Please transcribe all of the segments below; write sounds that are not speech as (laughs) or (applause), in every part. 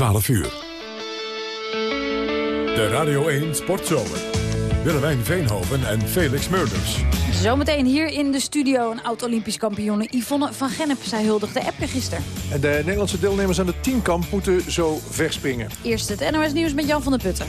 12 uur. De Radio 1 Sportzomer. Willemijn Veenhoven en Felix Murders. Zometeen hier in de studio een oud-Olympisch kampioene Yvonne van Gennep. Zij huldigde Epke gisteren. En de Nederlandse deelnemers aan de teamkamp moeten zo verspringen. Eerst het NOS Nieuws met Jan van der Putten.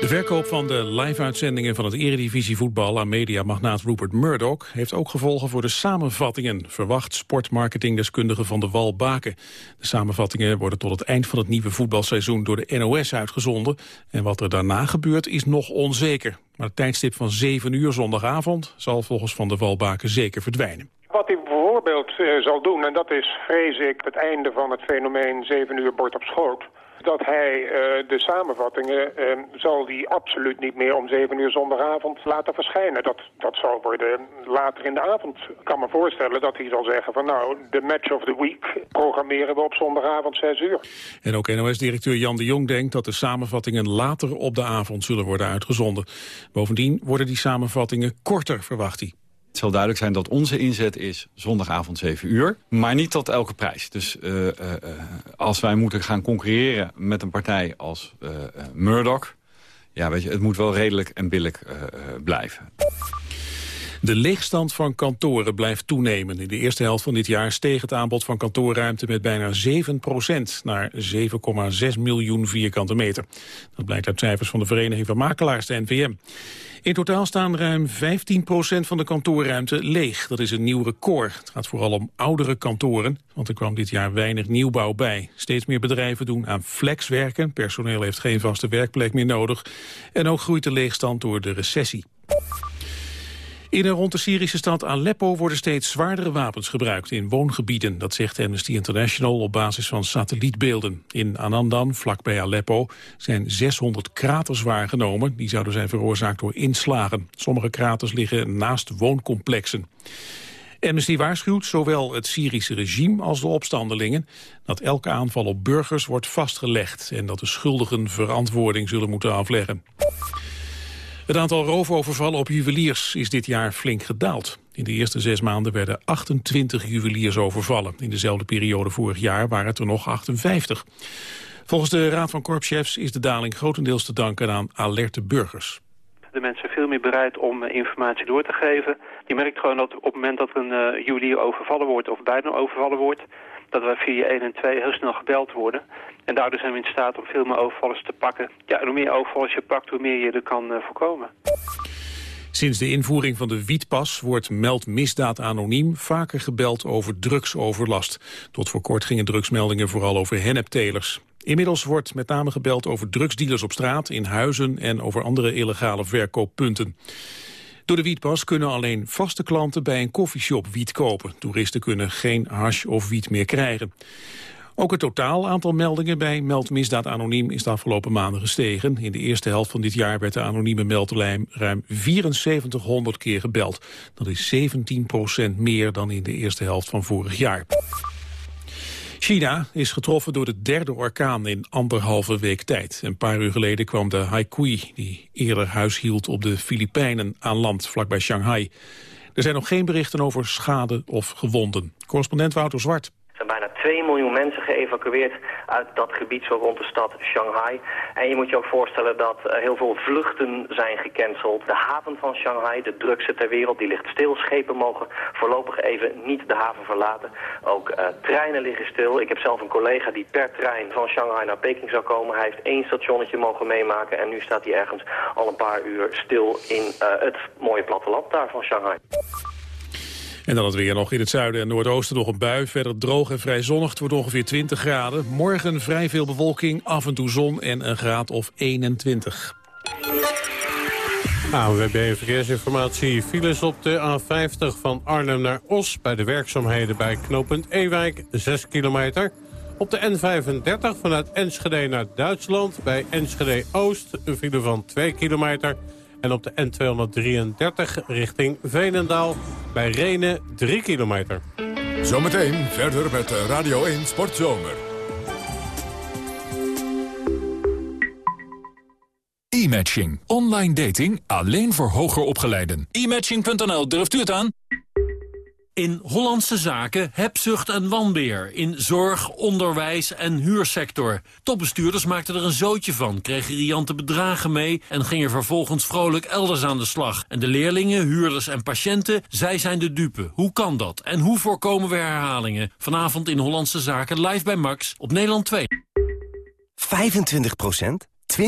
De verkoop van de live-uitzendingen van het eredivisie voetbal aan mediamagnaat Rupert Murdoch heeft ook gevolgen voor de samenvattingen, verwacht sportmarketingdeskundige van de Wal Baken. De samenvattingen worden tot het eind van het nieuwe voetbalseizoen door de NOS uitgezonden en wat er daarna gebeurt is nog onzeker. Maar het tijdstip van 7 uur zondagavond zal volgens Van de Wal Baken zeker verdwijnen. Wat hij bijvoorbeeld uh, zal doen, en dat is vrees ik het einde van het fenomeen 7 uur bord op schoot dat hij uh, de samenvattingen uh, zal die absoluut niet meer om 7 uur zondagavond laten verschijnen. Dat, dat zal worden later in de avond. Ik kan me voorstellen dat hij zal zeggen van nou, de match of the week programmeren we op zondagavond 6 uur. En ook NOS-directeur Jan de Jong denkt dat de samenvattingen later op de avond zullen worden uitgezonden. Bovendien worden die samenvattingen korter, verwacht hij. Het zal duidelijk zijn dat onze inzet is zondagavond 7 uur. Maar niet tot elke prijs. Dus uh, uh, als wij moeten gaan concurreren met een partij als uh, Murdoch... ja, weet je, het moet wel redelijk en billig blijven. De leegstand van kantoren blijft toenemen. In de eerste helft van dit jaar steeg het aanbod van kantoorruimte met bijna 7% naar 7,6 miljoen vierkante meter. Dat blijkt uit cijfers van de Vereniging van Makelaars, de NVM. In totaal staan ruim 15% van de kantoorruimte leeg. Dat is een nieuw record. Het gaat vooral om oudere kantoren, want er kwam dit jaar weinig nieuwbouw bij. Steeds meer bedrijven doen aan flexwerken. Personeel heeft geen vaste werkplek meer nodig. En ook groeit de leegstand door de recessie. In en rond de Syrische stad Aleppo worden steeds zwaardere wapens gebruikt in woongebieden. Dat zegt Amnesty International op basis van satellietbeelden. In Anandan, vlakbij Aleppo, zijn 600 kraters waargenomen. Die zouden zijn veroorzaakt door inslagen. Sommige kraters liggen naast wooncomplexen. Amnesty waarschuwt zowel het Syrische regime als de opstandelingen... dat elke aanval op burgers wordt vastgelegd... en dat de schuldigen verantwoording zullen moeten afleggen. Het aantal roofovervallen op juweliers is dit jaar flink gedaald. In de eerste zes maanden werden 28 juweliers overvallen. In dezelfde periode vorig jaar waren het er nog 58. Volgens de Raad van Korpschefs is de daling grotendeels te danken aan alerte burgers. De mensen zijn veel meer bereid om eh, informatie door te geven. Je merkt gewoon dat op het moment dat een uh, juwelier overvallen wordt of bijna overvallen wordt dat wij via 1 en 2 heel snel gebeld worden. En daardoor zijn we in staat om veel meer overvallers te pakken. Ja, en hoe meer overvallers je pakt, hoe meer je er kan uh, voorkomen. Sinds de invoering van de wietpas wordt Meld Misdaad Anoniem vaker gebeld over drugsoverlast. Tot voor kort gingen drugsmeldingen vooral over henneptelers. Inmiddels wordt met name gebeld over drugsdealers op straat, in huizen en over andere illegale verkooppunten. Door de wietpas kunnen alleen vaste klanten bij een koffieshop wiet kopen. Toeristen kunnen geen hash of wiet meer krijgen. Ook het totaal aantal meldingen bij Meld Misdaad Anoniem is de afgelopen maanden gestegen. In de eerste helft van dit jaar werd de anonieme meldlijn ruim 7400 keer gebeld. Dat is 17% meer dan in de eerste helft van vorig jaar. China is getroffen door de derde orkaan in anderhalve week tijd. Een paar uur geleden kwam de Haikui, die eerder huis hield op de Filipijnen, aan land vlakbij Shanghai. Er zijn nog geen berichten over schade of gewonden. Correspondent Wouter Zwart. 2 miljoen mensen geëvacueerd uit dat gebied zo rond de stad Shanghai. En je moet je ook voorstellen dat heel veel vluchten zijn gecanceld. De haven van Shanghai, de drukste ter wereld, die ligt stil. Schepen mogen voorlopig even niet de haven verlaten. Ook uh, treinen liggen stil. Ik heb zelf een collega die per trein van Shanghai naar Peking zou komen. Hij heeft één stationnetje mogen meemaken en nu staat hij ergens al een paar uur stil in uh, het mooie platteland daar van Shanghai. En dan het weer nog in het zuiden en noordoosten nog een bui. Verder droog en vrij zonnig. Het wordt ongeveer 20 graden. Morgen vrij veel bewolking, af en toe zon en een graad of 21. ANWB Verkeersinformatie. Files op de A50 van Arnhem naar Os... bij de werkzaamheden bij knooppunt Ewijk, 6 kilometer. Op de N35 vanuit Enschede naar Duitsland... bij Enschede Oost, een file van 2 kilometer... En op de N233 richting Veenendaal bij Renen 3 kilometer. Zometeen verder met Radio 1 Sportzomer. E-matching. Online dating alleen voor hoger opgeleiden. E-matching.nl, durft u het aan? In Hollandse zaken hebzucht en wanbeer. In zorg, onderwijs en huursector. Topbestuurders maakten er een zootje van, kregen riante bedragen mee... en gingen vervolgens vrolijk elders aan de slag. En de leerlingen, huurders en patiënten, zij zijn de dupe. Hoe kan dat? En hoe voorkomen we herhalingen? Vanavond in Hollandse zaken live bij Max op Nederland 2. 25% 20%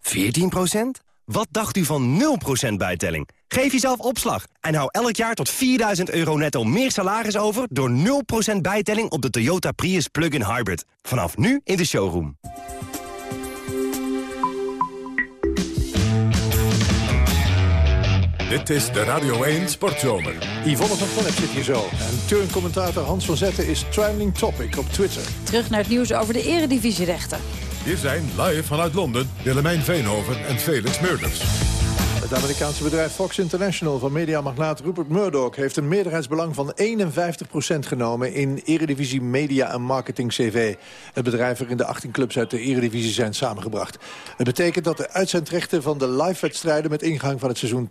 14 Wat dacht u van 0% bijtelling? Geef jezelf opslag en hou elk jaar tot 4000 euro netto meer salaris over... door 0% bijtelling op de Toyota Prius Plug-in Hybrid. Vanaf nu in de showroom. Dit is de Radio 1 Sportzomer. Yvonne van Vonnep zit hier zo. En turncommentator Hans van Zetten is trending topic op Twitter. Terug naar het nieuws over de eredivisierechten. Hier zijn live vanuit Londen Willemijn Veenhoven en Felix Meurders. Het Amerikaanse bedrijf Fox International van mediamagnaat Rupert Murdoch... heeft een meerderheidsbelang van 51% genomen in Eredivisie Media en Marketing CV. Het bedrijf waarin de 18 clubs uit de Eredivisie zijn samengebracht. Het betekent dat de uitzendrechten van de live-wedstrijden... met ingang van het seizoen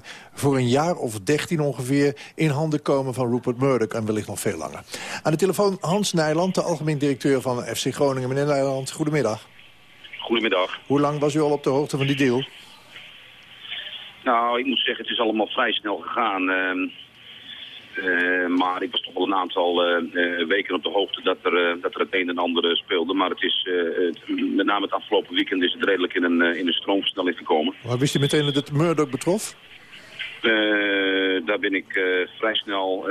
2013-2014 voor een jaar of 13 ongeveer... in handen komen van Rupert Murdoch en wellicht nog veel langer. Aan de telefoon Hans Nijland, de algemeen directeur van FC Groningen. Meneer Nijland, goedemiddag. Goedemiddag. Hoe lang was u al op de hoogte van die deal? Nou, ik moet zeggen, het is allemaal vrij snel gegaan. Ehm, eh, maar ik was toch wel een aantal eh, eh, weken op de hoogte dat er, dat er het een en ander speelde. Maar het is, met name het afgelopen weekend is het redelijk in een, in een stroomversnelling gekomen. Maar wist je meteen dat het Murdoch betrof? daar ben ik vrij snel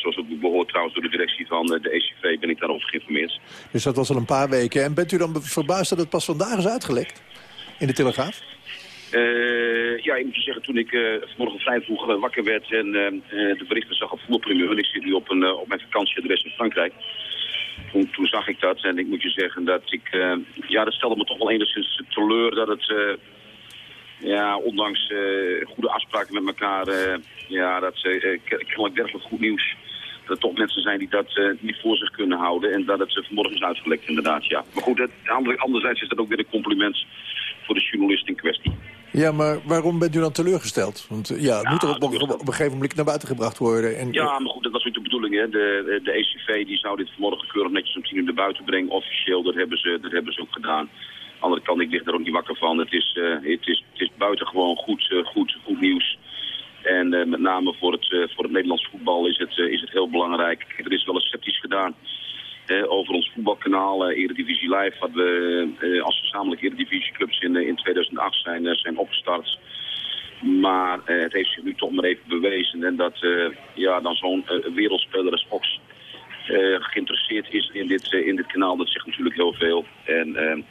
zoals het behoort trouwens door de directie van de ECV, ben ik daarover geïnformeerd. Dus dat was al een paar weken. En bent u dan verbaasd dat het pas vandaag is uitgelekt? In de Telegraaf? Uh, ja, ik moet je zeggen, toen ik uh, vanmorgen vrij vroeg uh, wakker werd en de berichten zag op voetbalprimeur, en ik zit nu op, een, op mijn vakantieadres in Frankrijk, toen, toen, zag ik dat en ik moet je zeggen dat ik, ja, dat stelde me toch wel enigszins teleur dat het, ja, ondanks goede afspraken met elkaar, ja, dat ze kennelijk werkelijk goed nieuws er toch mensen zijn die dat uh, niet voor zich kunnen houden. En dat het uh, vanmorgen is uitgelekt inderdaad, ja. Maar goed, het, anderzijds is dat ook weer een compliment voor de journalist in kwestie. Ja, maar waarom bent u dan teleurgesteld? Want ja, het moet er op, op, een gegeven moment naar buiten gebracht worden. En, ja, maar goed, dat was ook de bedoeling. Hè. De, de ECV die zou dit vanmorgen keurig netjes om tien uur naar buiten brengen. Officieel, dat hebben ze, dat hebben ze ook gedaan. Aan de andere kant, ik lig er ook niet wakker van. Het is, uh, het is, het is buitengewoon goed, goed, goed nieuws. En uh, met name voor het, uh, voor het Nederlands voetbal is het, uh, is het heel belangrijk. Er is wel eens sceptisch gedaan over ons voetbalkanaal Eredivisie Live. Wat we als gezamenlijk Eredivisieclubs in, in 2008 zijn, zijn opgestart. Maar het heeft zich nu toch maar even bewezen. En dat ja, dan zo'n wereldspeler als Fox geïnteresseerd is in dit, in dit kanaal, dat zegt natuurlijk heel veel. En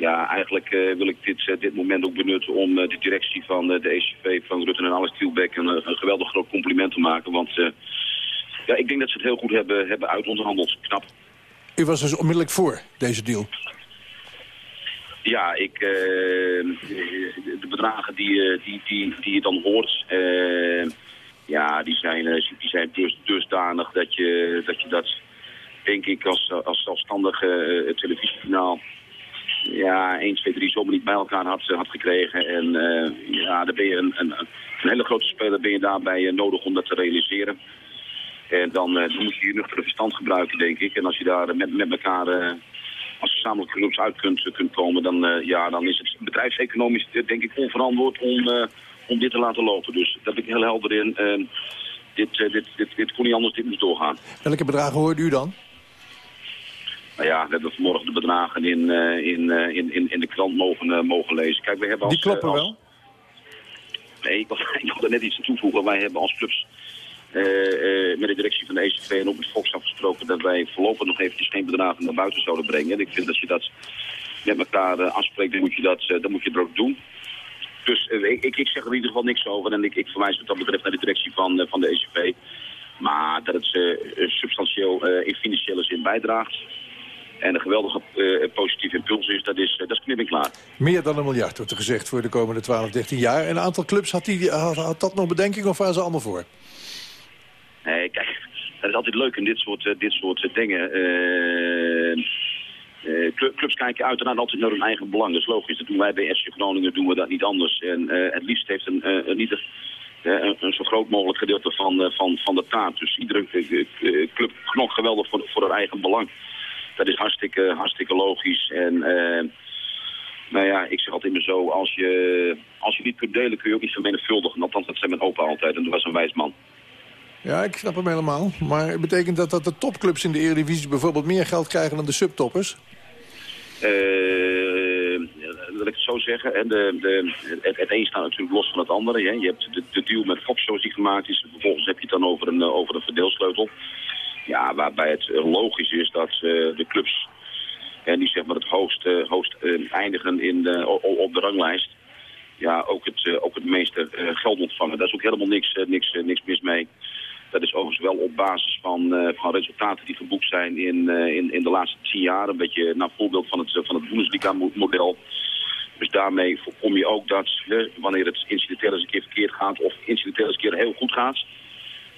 ja, eigenlijk uh, wil ik dit, uh, dit moment ook benutten om uh, de directie van de ECV, van Rutten en Alex Tielbeck een, een geweldig groot compliment te maken. Want ja, ik denk dat ze het heel goed hebben, hebben uitonderhandeld. Knap. U was dus onmiddellijk voor deze deal? Ja, ik, de bedragen die, die, die, die je dan hoort, ja, die zijn, die zijn dus, dusdanig dat je dat, je dat denk ik, als, als zelfstandig televisiekanaal ja, 1, 2, 3 zomaar niet bij elkaar had, had gekregen. En uh, ja, dan ben je een, een, een, hele grote speler ben je daarbij uh, nodig om dat te realiseren. En dan, uh, moet je je nuchtere verstand gebruiken, denk ik. En als je daar met, met elkaar als gezamenlijke groeps uit kunt, kunt komen, dan, ja, dan is het bedrijfseconomisch denk ik onverantwoord om, om dit te laten lopen. Dus daar ben ik heel helder in. dit, dit, dit, dit kon niet anders, dit moet doorgaan. Welke bedragen hoorde u dan? Nou ja, we hebben vanmorgen de bedragen in, in, uh, in, in, in de krant mogen, uh, mogen lezen. Kijk, we hebben als, Die kloppen als... wel? Nee, ik wil, (laughs) ik wil er net iets aan toevoegen. Wij hebben als clubs met de directie van de ECV en ook met Fox afgesproken dat wij voorlopig nog eventjes geen bedragen naar buiten zouden brengen. En ik vind dat je dat met elkaar afspreekt, dan moet je dat, dan moet je er ook doen. Dus ik, ik, zeg er in ieder geval niks over en ik, ik verwijs wat dat betreft naar de directie van, van de ECV. Maar dat het substantieel in financiële zin bijdraagt, en een geweldige uh, positieve impuls is, dat is, uh, dat is knip en klaar. Meer dan een miljard wordt er gezegd voor de komende 12, 13 jaar. En een aantal clubs, had, die, had, had dat nog bedenking of waren ze allemaal voor? Nee, kijk, dat is altijd leuk in dit soort, uh, dit soort dingen. clubs kijken uiteraard altijd naar hun eigen belang, dat is logisch. Dat doen wij bij SC Groningen, doen we dat niet anders. En het liefst heeft een, ieder een, een, zo groot mogelijk gedeelte van, van, van de taart. Dus iedere club knokt geweldig voor, voor haar eigen belang. Dat is hartstikke, hartstikke logisch. En nou ja, ik zeg altijd maar zo, als je, als je niet kunt delen kun je ook niet vermenigvuldigen. Althans, dat zei mijn opa altijd en dat was een wijs man. Ja, ik snap hem helemaal. Maar betekent dat dat de topclubs in de Eredivisie bijvoorbeeld meer geld krijgen dan de subtoppers? Uh, wil ik het zo zeggen. En de, de, het, het een staat natuurlijk los van het andere. Hè. Je hebt de, de deal met Fox zoals die gemaakt is. Vervolgens heb je het dan over een, eh, over een verdeelsleutel. Ja, waarbij het logisch is dat uh, de clubs en die zeg maar het hoogst, hoogst eindigen in de, op de ranglijst. Ja, ook het, ook het meeste geld ontvangen. Daar is ook helemaal niks, niks, niks mis mee. Dat is overigens wel op basis van, van resultaten die geboekt zijn in, in, in de laatste tien jaar. Een beetje naar voorbeeld van het, van het Bundesliga-model. Dus daarmee voorkom je ook dat wanneer het incidenteel eens een keer verkeerd gaat of incidenteel eens een keer heel goed gaat.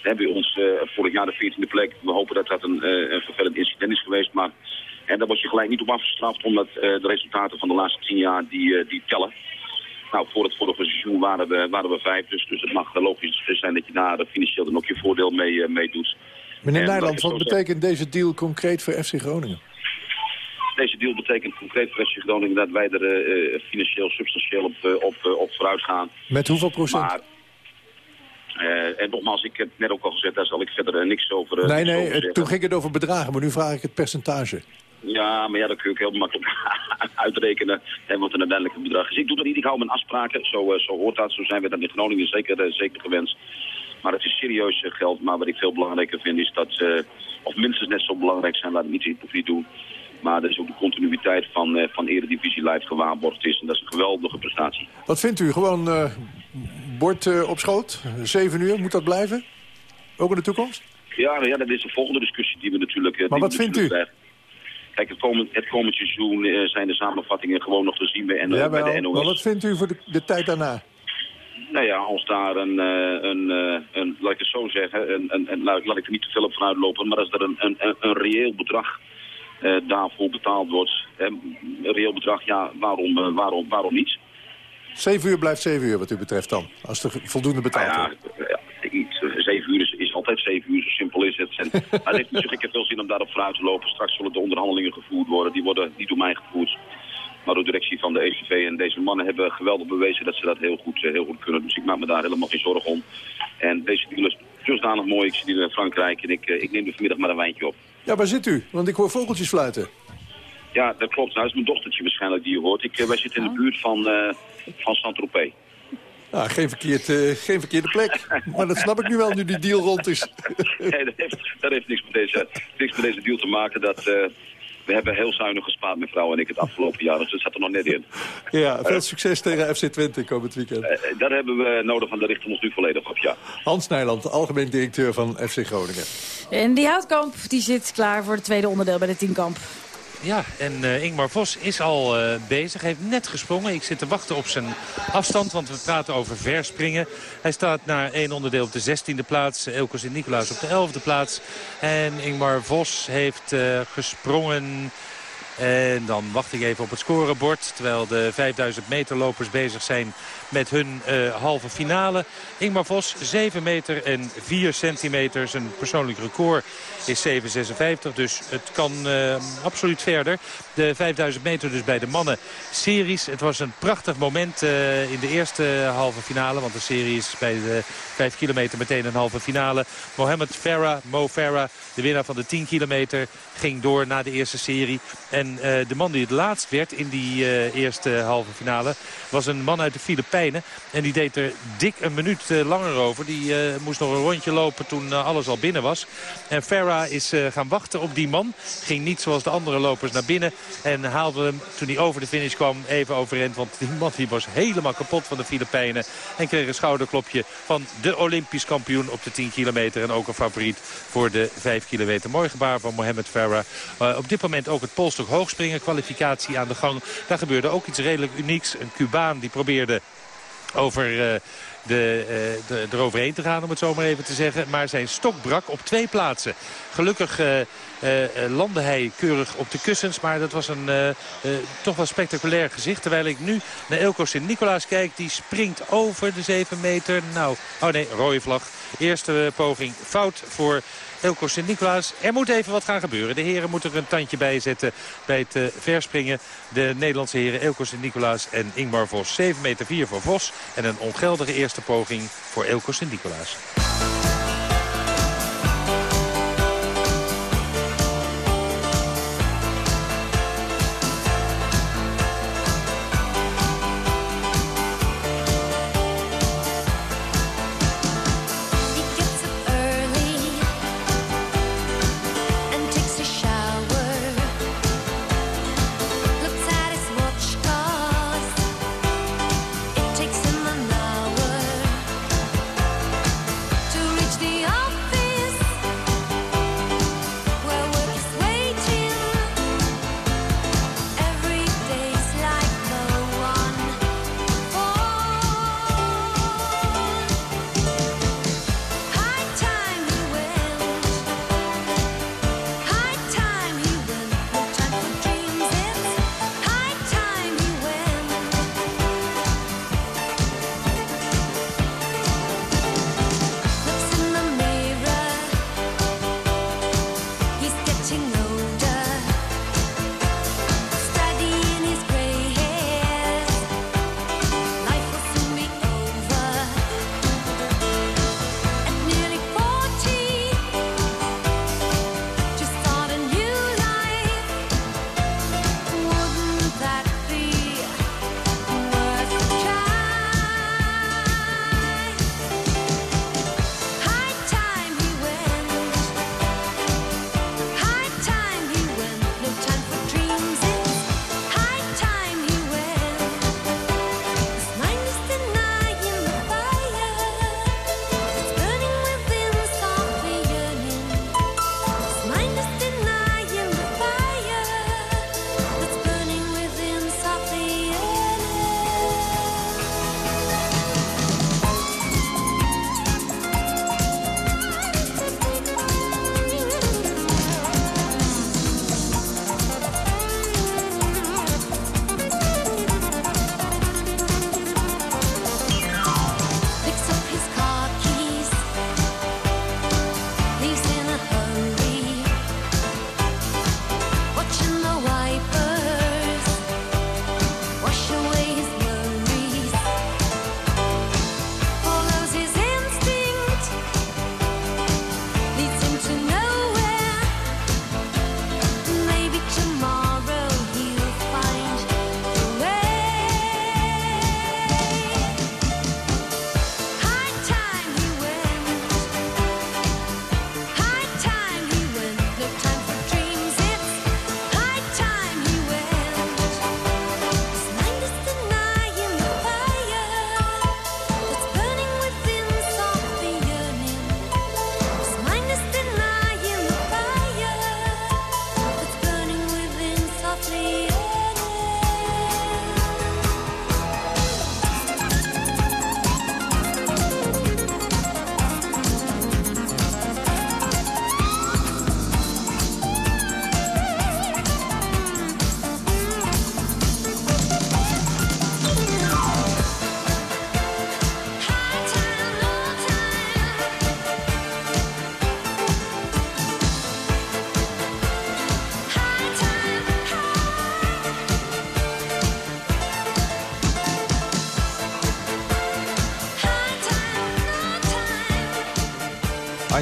Hebben we ons uh, vorig jaar de 14e plek. We hopen dat dat een, een vervelend incident is geweest. Maar en daar word je gelijk niet op afgestraft omdat de resultaten van de laatste tien jaar die, die tellen. Nou, voor het vorige seizoen waren we, waren we vijf, dus, dus het mag logisch zijn dat je daar financieel dan ook je voordeel mee, uh, mee doet. Meneer Nijland, wat betekent deze deal concreet voor FC Groningen? Deze deal betekent concreet voor FC Groningen dat wij er financieel substantieel op, op, op vooruit gaan. Met hoeveel procent? Maar, en nogmaals, ik heb net ook al gezegd, daar zal ik verder niks over Nee, nee, toen ging het over bedragen, maar nu vraag ik het percentage. Ja, maar ja, dat kun je ook heel makkelijk (laughs) uitrekenen hè, wat een uiteindelijke bedrag is. Ik doe dat niet, ik hou mijn afspraken, zo, zo hoort dat, zo zijn we dat in Groningen zeker, zeker gewenst. Maar het is serieus geld, maar wat ik veel belangrijker vind is dat, of minstens net zo belangrijk zijn, laat ik niet hypocriet doen. Maar er is ook de continuïteit van, van Eredivisie Live gewaarborgd is. En dat is een geweldige prestatie. Wat vindt u? Gewoon bord op schoot? Zeven uur, moet dat blijven? Ook in de toekomst? Ja, nou ja, dat is de volgende discussie die we natuurlijk... maar wat vindt u? Kijk, het komend, het komend seizoen uh, zijn de samenvattingen gewoon nog te zien bij, ja, bij de NOS. Maar wat vindt u voor de, de tijd daarna? Nou ja, als daar een, een, uh, een, laat ik het zo zeggen, een, een, een, laat, laat ik er niet te veel op vanuit lopen, maar als er een, een, een reëel bedrag daarvoor betaald wordt, een reëel bedrag, ja, waarom, waarom, waarom niet? Zeven uur blijft zeven uur wat u betreft dan, als er voldoende betaald nou ja, wordt. Ja, iets, zeven uur is, is altijd zeven uur, zo simpel is het. En, (laughs) maar het heeft niet zo gekke veel zin om daarop vooruit te lopen. Straks zullen de onderhandelingen gevoerd worden. Die worden niet door mij gevoerd, maar door de directie van de ECV. En deze mannen hebben geweldig bewezen dat ze dat heel goed, heel goed kunnen. Dus ik maak me daar helemaal geen zorgen om. En deze deal is dusdanig mooi. Ik zie die in Frankrijk en ik, ik neem er vanmiddag maar een wijntje op. Ja, waar zit u? Want ik hoor vogeltjes fluiten. Ja, dat klopt. Nou, dat is mijn dochtertje waarschijnlijk die je hoort. Ik, wij zitten in de buurt van, uh, van Saint-Tropez. Nou, geen, verkeerd, uh, geen verkeerde plek. (laughs) Maar dat snap ik nu wel, nu die deal rond is. (laughs) nee, dat heeft, dat heeft niks, met deze, niks met deze deal te maken. Dat, uh, we hebben heel zuinig gespaard, mijn vrouw en ik, het afgelopen jaar. Dus dat zat er nog net in. Ja, veel succes tegen FC Twente komend weekend. Uh, dat hebben we nodig en daar richten we ons nu volledig op, ja. Hans Nijland, algemeen directeur van FC Groningen. En die Houtkamp die zit klaar voor het tweede onderdeel bij de Tienkamp. Ja, en uh, Ingmar Vos is al uh, bezig. Heeft net gesprongen. Ik zit te wachten op zijn afstand, want we praten over verspringen. Hij staat naar één onderdeel op de 16e plaats. Elko Sint-Nicolaas op de 11e plaats. En Ingmar Vos heeft uh, gesprongen... En dan wacht ik even op het scorebord. Terwijl de 5000 meter lopers bezig zijn met hun uh, halve finale. Ingmar Vos, 7 meter en 4 centimeter. Zijn persoonlijk record is 7,56. Dus het kan uh, absoluut verder. De 5000 meter dus bij de mannen series. Het was een prachtig moment uh, in de eerste halve finale. Want de serie is bij de 5 kilometer meteen een halve finale. Mohamed Farah, Mo Farah, de winnaar van de 10 kilometer, ging door na de eerste serie. De man die het laatst werd in die eerste halve finale was een man uit de Filipijnen. En die deed er dik een minuut langer over. Die moest nog een rondje lopen toen alles al binnen was. En Farah is gaan wachten op die man. Ging niet zoals de andere lopers naar binnen. En haalde hem toen hij over de finish kwam even overeind. Want die man die was helemaal kapot van de Filipijnen. En kreeg een schouderklopje van de Olympisch kampioen op de 10 kilometer. En ook een favoriet voor de 5 kilometer. Mooi gebaar van Mohamed. Uh, op dit moment ook het polstok hoogspringen. Kwalificatie aan de gang. Daar gebeurde ook iets redelijk unieks. Een Cubaan die probeerde over... Uh, de, eroverheen te gaan, om het zo maar even te zeggen. Maar zijn stok brak op twee plaatsen. Gelukkig uh, landde hij keurig op de kussens. Maar dat was een toch wel spectaculair gezicht. Terwijl ik nu naar Elko Sint-Nicolaas kijk. Die springt over de 7 meter. Nou, oh nee, rode vlag. Eerste poging fout voor Elko Sint-Nicolaas. Er moet even wat gaan gebeuren. De heren moeten er een tandje bij zetten bij het uh, verspringen. De Nederlandse heren Elko Sint-Nicolaas en Ingmar Vos. 7 meter 4 voor Vos. En een ongeldige eerste poging voor Elko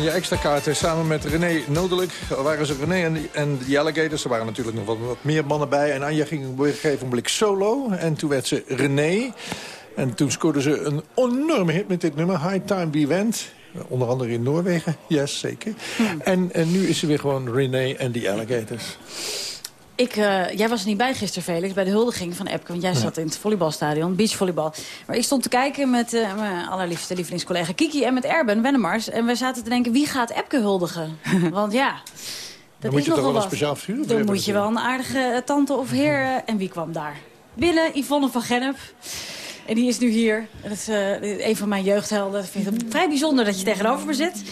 Je extra kaarten samen met René Nodelijk. waren ze René en, en de Alligators. Er waren natuurlijk nog wat, wat meer mannen bij. En Anja ging op een gegeven moment solo. En toen werd ze René. En toen scoorde ze een enorme hit met dit nummer. High Time Be Went. Onder andere in Noorwegen. (laughs) Yes, zeker. Hmm. En, en nu is ze weer gewoon René en de Alligators. Ik, uh, jij was er niet bij gisteren, Felix, bij de huldiging van Epke. Want jij zat in het volleybalstadion, beachvolleybal. Maar ik stond te kijken met uh, mijn allerliefste lievelingscollega Kiki... en met Erben Wennemars. En we zaten te denken, wie gaat Epke huldigen? (laughs) want ja... Dat dan moet je toch wel een speciaal figuur Dan moet je wel een aardige tante of heer... en wie kwam daar? Binnen, Yvonne van Gennep. En die is nu hier. Dat is uh, een van mijn jeugdhelden. Ik vind het vrij bijzonder dat je tegenover me zit.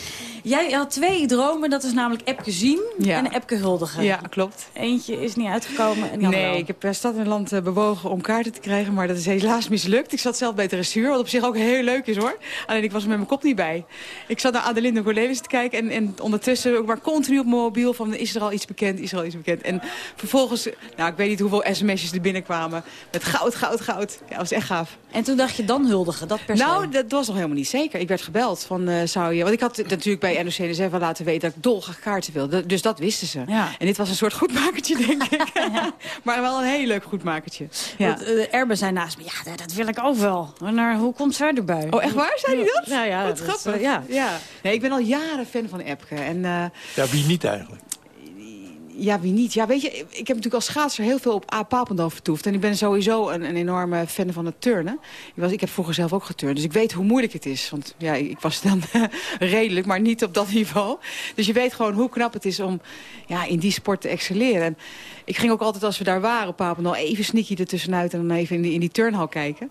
Jij had twee dromen, dat is namelijk Epke zien en Epke huldigen. Ja, klopt. Eentje is niet uitgekomen en Nee, ik heb stad en land eh, bewogen om kaarten te krijgen, maar dat is helaas mislukt. Ik zat zelf bij het dressuur, wat op zich ook heel leuk is hoor. Alleen ik was er met mijn kop niet bij. Ik zat naar Adelinde Cornelis te kijken en, en ondertussen ook maar continu op mijn mobiel van is er al iets bekend, is er al iets bekend. En vervolgens, nou ik weet niet hoeveel sms'jes er binnenkwamen met goud, goud, goud. Ja, dat was echt gaaf. En toen dacht je dan huldigen, dat per se? Nou, dat was nog helemaal niet zeker. Ik werd gebeld van, uh, zou je... Want ik had natuurlijk bij NOC wel laten weten dat ik dolgraag kaarten wilde. Dus dat wisten ze. Ja. En dit was een soort goedmakertje, denk ik. (laughs) maar wel een heel leuk goedmakertje. Ja. De Erben zijn naast me. Ja, dat wil ik ook wel. Maar hoe komt zij erbij? Oh, echt waar? Zei hij dat? Ja, ja. Wat grappig. Uh, ja. ja. Nee, ik ben al jaren fan van Epke. En, uh, ja, wie niet eigenlijk? Ja, wie niet? Ja, weet je, ik heb natuurlijk als schaatser heel veel op A. Papendal vertoefd. En ik ben sowieso een, een enorme fan van het turnen. Ik, was, ik heb vroeger zelf ook geturnd, dus ik weet hoe moeilijk het is. Want ja, ik was dan (laughs) redelijk, maar niet op dat niveau. Dus je weet gewoon hoe knap het is om ja, in die sport te excelleren. En ik ging ook altijd als we daar waren op Papendal even sneaky ertussenuit en dan even in die, in die turnhal kijken.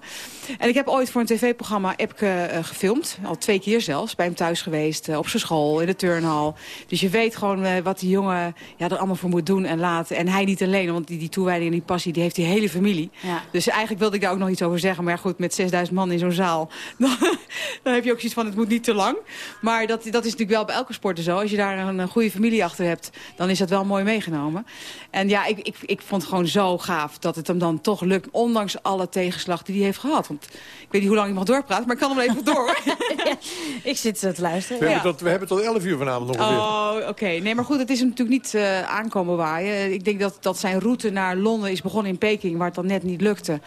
En ik heb ooit voor een tv-programma Epke uh, gefilmd. Al twee keer zelfs. Bij hem thuis geweest, uh, op zijn school, in de turnhal. Dus je weet gewoon uh, wat die jongen ja, er allemaal voor moet doen en laten. En hij niet alleen, want die, die toewijding en die passie, die heeft die hele familie. Ja. Dus eigenlijk wilde ik daar ook nog iets over zeggen. Maar goed, met 6000 man in zo'n zaal, (laughs) dan, dan, heb je ook zoiets van, het moet niet te lang. Maar dat, dat is natuurlijk wel bij elke sporter zo. Als je daar een, een goede familie achter hebt, dan is dat wel mooi meegenomen. En ja, ik, ik, ik vond het gewoon zo gaaf dat het hem dan toch lukt... ondanks alle tegenslag die hij heeft gehad. Want ik weet niet hoe lang ik mag doorpraten, maar ik kan hem even door. (laughs) (laughs) ja, ik zit te luisteren. We, ja. hebben tot, we hebben tot 11 uur vanavond ongeveer. Oh, oké. Okay. Nee, maar goed, het is hem natuurlijk niet uh, aankomen waaien. Ik denk dat, dat zijn route naar Londen is begonnen in Peking... waar het dan net niet lukte.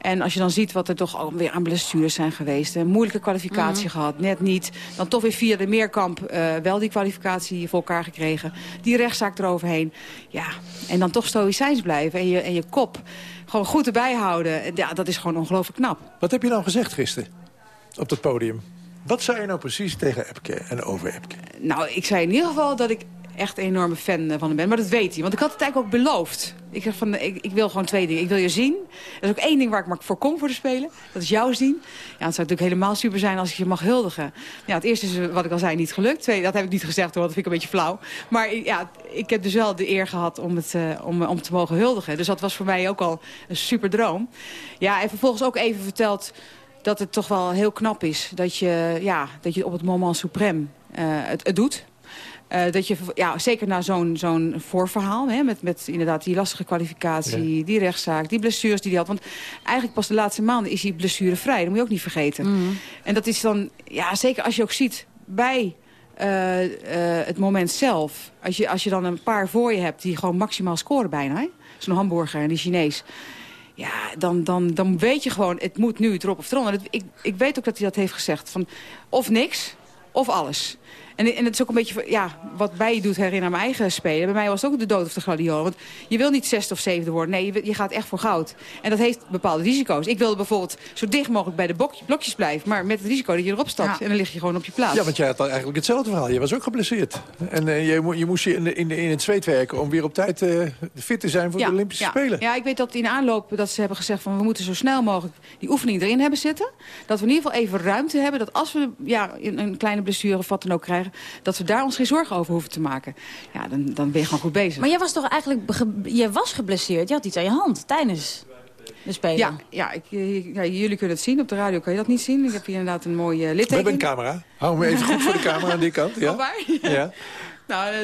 En als je dan ziet wat er toch alweer aan blessures zijn geweest... een moeilijke kwalificatie mm. gehad, net niet. Dan toch weer via de Meerkamp uh, wel die kwalificatie voor elkaar gekregen. Die rechtszaak eroverheen. Ja, en dan toch stoïcijns blijven en je, en je kop gewoon goed erbij houden. Ja, dat is gewoon ongelooflijk knap. Wat heb je nou gezegd gisteren op het podium? Wat zei je nou precies tegen Epke en over Epke? Nou, ik zei in ieder geval dat ik echt een enorme fan van hem ben. Maar dat weet hij, want ik had het eigenlijk ook beloofd. Ik zeg van, ik, ik, wil gewoon twee dingen. Ik wil je zien. Dat is ook één ding waar ik maar voor kom voor de Spelen. Dat is jou zien. Ja, het zou natuurlijk helemaal super zijn als ik je mag huldigen. Ja, het eerste is, wat ik al zei, niet gelukt. Twee, dat heb ik niet gezegd hoor, dat vind ik een beetje flauw. Maar ja, ik heb dus wel de eer gehad om, het, uh, om, om te mogen huldigen. Dus dat was voor mij ook al een super droom. Ja, en vervolgens ook even verteld dat het toch wel heel knap is. Dat je, ja, dat je op het moment suprême uh, het, het doet. Uh, dat je, ja, zeker na zo'n zo'n voorverhaal, hè, met, met inderdaad die lastige kwalificatie, ja. die rechtszaak, die blessures die hij had. Want eigenlijk pas de laatste maanden is hij blessurevrij, dat moet je ook niet vergeten. Mm. En dat is dan, ja, zeker als je ook ziet bij uh, uh, het moment zelf, als je, als je dan een paar voor je hebt die gewoon maximaal scoren bijna, zo'n hamburger en die Chinees. Ja, dan, dan, dan weet je gewoon, het moet nu erop of eronder. Ik, ik weet ook dat hij dat heeft gezegd, van of niks, of alles. En, en het is ook een beetje ja, wat bij je doet herinneren aan mijn eigen spelen. Bij mij was het ook de dood of de gladiolen. Want je wil niet zesde of zevende worden. Nee, je, je, gaat echt voor goud. En dat heeft bepaalde risico's. Ik wilde bijvoorbeeld zo dicht mogelijk bij de blokjes, blokjes blijven. Maar met het risico dat je erop stapt. Ja. En dan lig je gewoon op je plaats. Ja, want jij had eigenlijk hetzelfde verhaal. Je was ook geblesseerd. En uh, je, je, moest je in, de, in, de, in het zweet werken om weer op tijd uh, fit te zijn voor ja, de Olympische ja. Spelen. Ja, ik weet dat in aanloop dat ze hebben gezegd van we moeten zo snel mogelijk die oefening erin hebben zitten. Dat we in ieder geval even ruimte hebben. Dat als we ja, een, een kleine blessure of wat dan ook krijgen. Dat we daar ons geen zorgen over hoeven te maken. Ja, dan, dan ben je gewoon goed bezig. Maar jij was toch eigenlijk je was geblesseerd? Je had iets aan je hand tijdens de Spelen. Ja, ja, ik, ja, jullie kunnen het zien. Op de radio kan je dat niet zien. Ik heb hier inderdaad een mooie litteken. We hebben een camera. Hou me even goed voor de camera aan die kant. (laughs) Ja. Oh, ja. (laughs) Nou,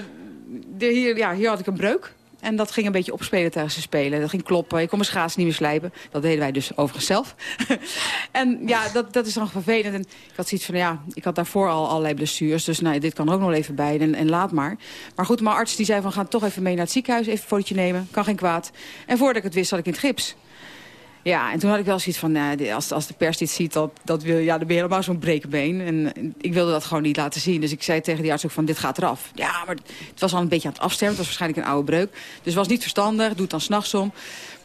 de, hier, ja, hier had ik een breuk. En dat ging een beetje opspelen tijdens de spelen. Dat ging kloppen. Ik kon mijn schaats niet meer slijpen. Dat deden wij dus overigens zelf. (laughs) en ja, dat, dat is dan vervelend. En ik had zoiets van, ja, ik had daarvoor al allerlei blessures. Dus nou, dit kan er ook nog even bij. En, en laat maar. Maar goed, mijn arts die zei van, ga toch even mee naar het ziekenhuis. Even een fotootje nemen. Kan geen kwaad. En voordat ik het wist, zat ik in het gips. Ja, en toen had ik wel zoiets van, nou, als, als de pers dit ziet, dat, dat wil, ja, dan ben je helemaal zo'n brekenbeen. En ik wilde dat gewoon niet laten zien. Dus ik zei tegen die arts ook van, dit gaat eraf. Ja, maar het was al een beetje aan het afsterven. Het was waarschijnlijk een oude breuk. Dus het was niet verstandig, doe het dan s'nachts om.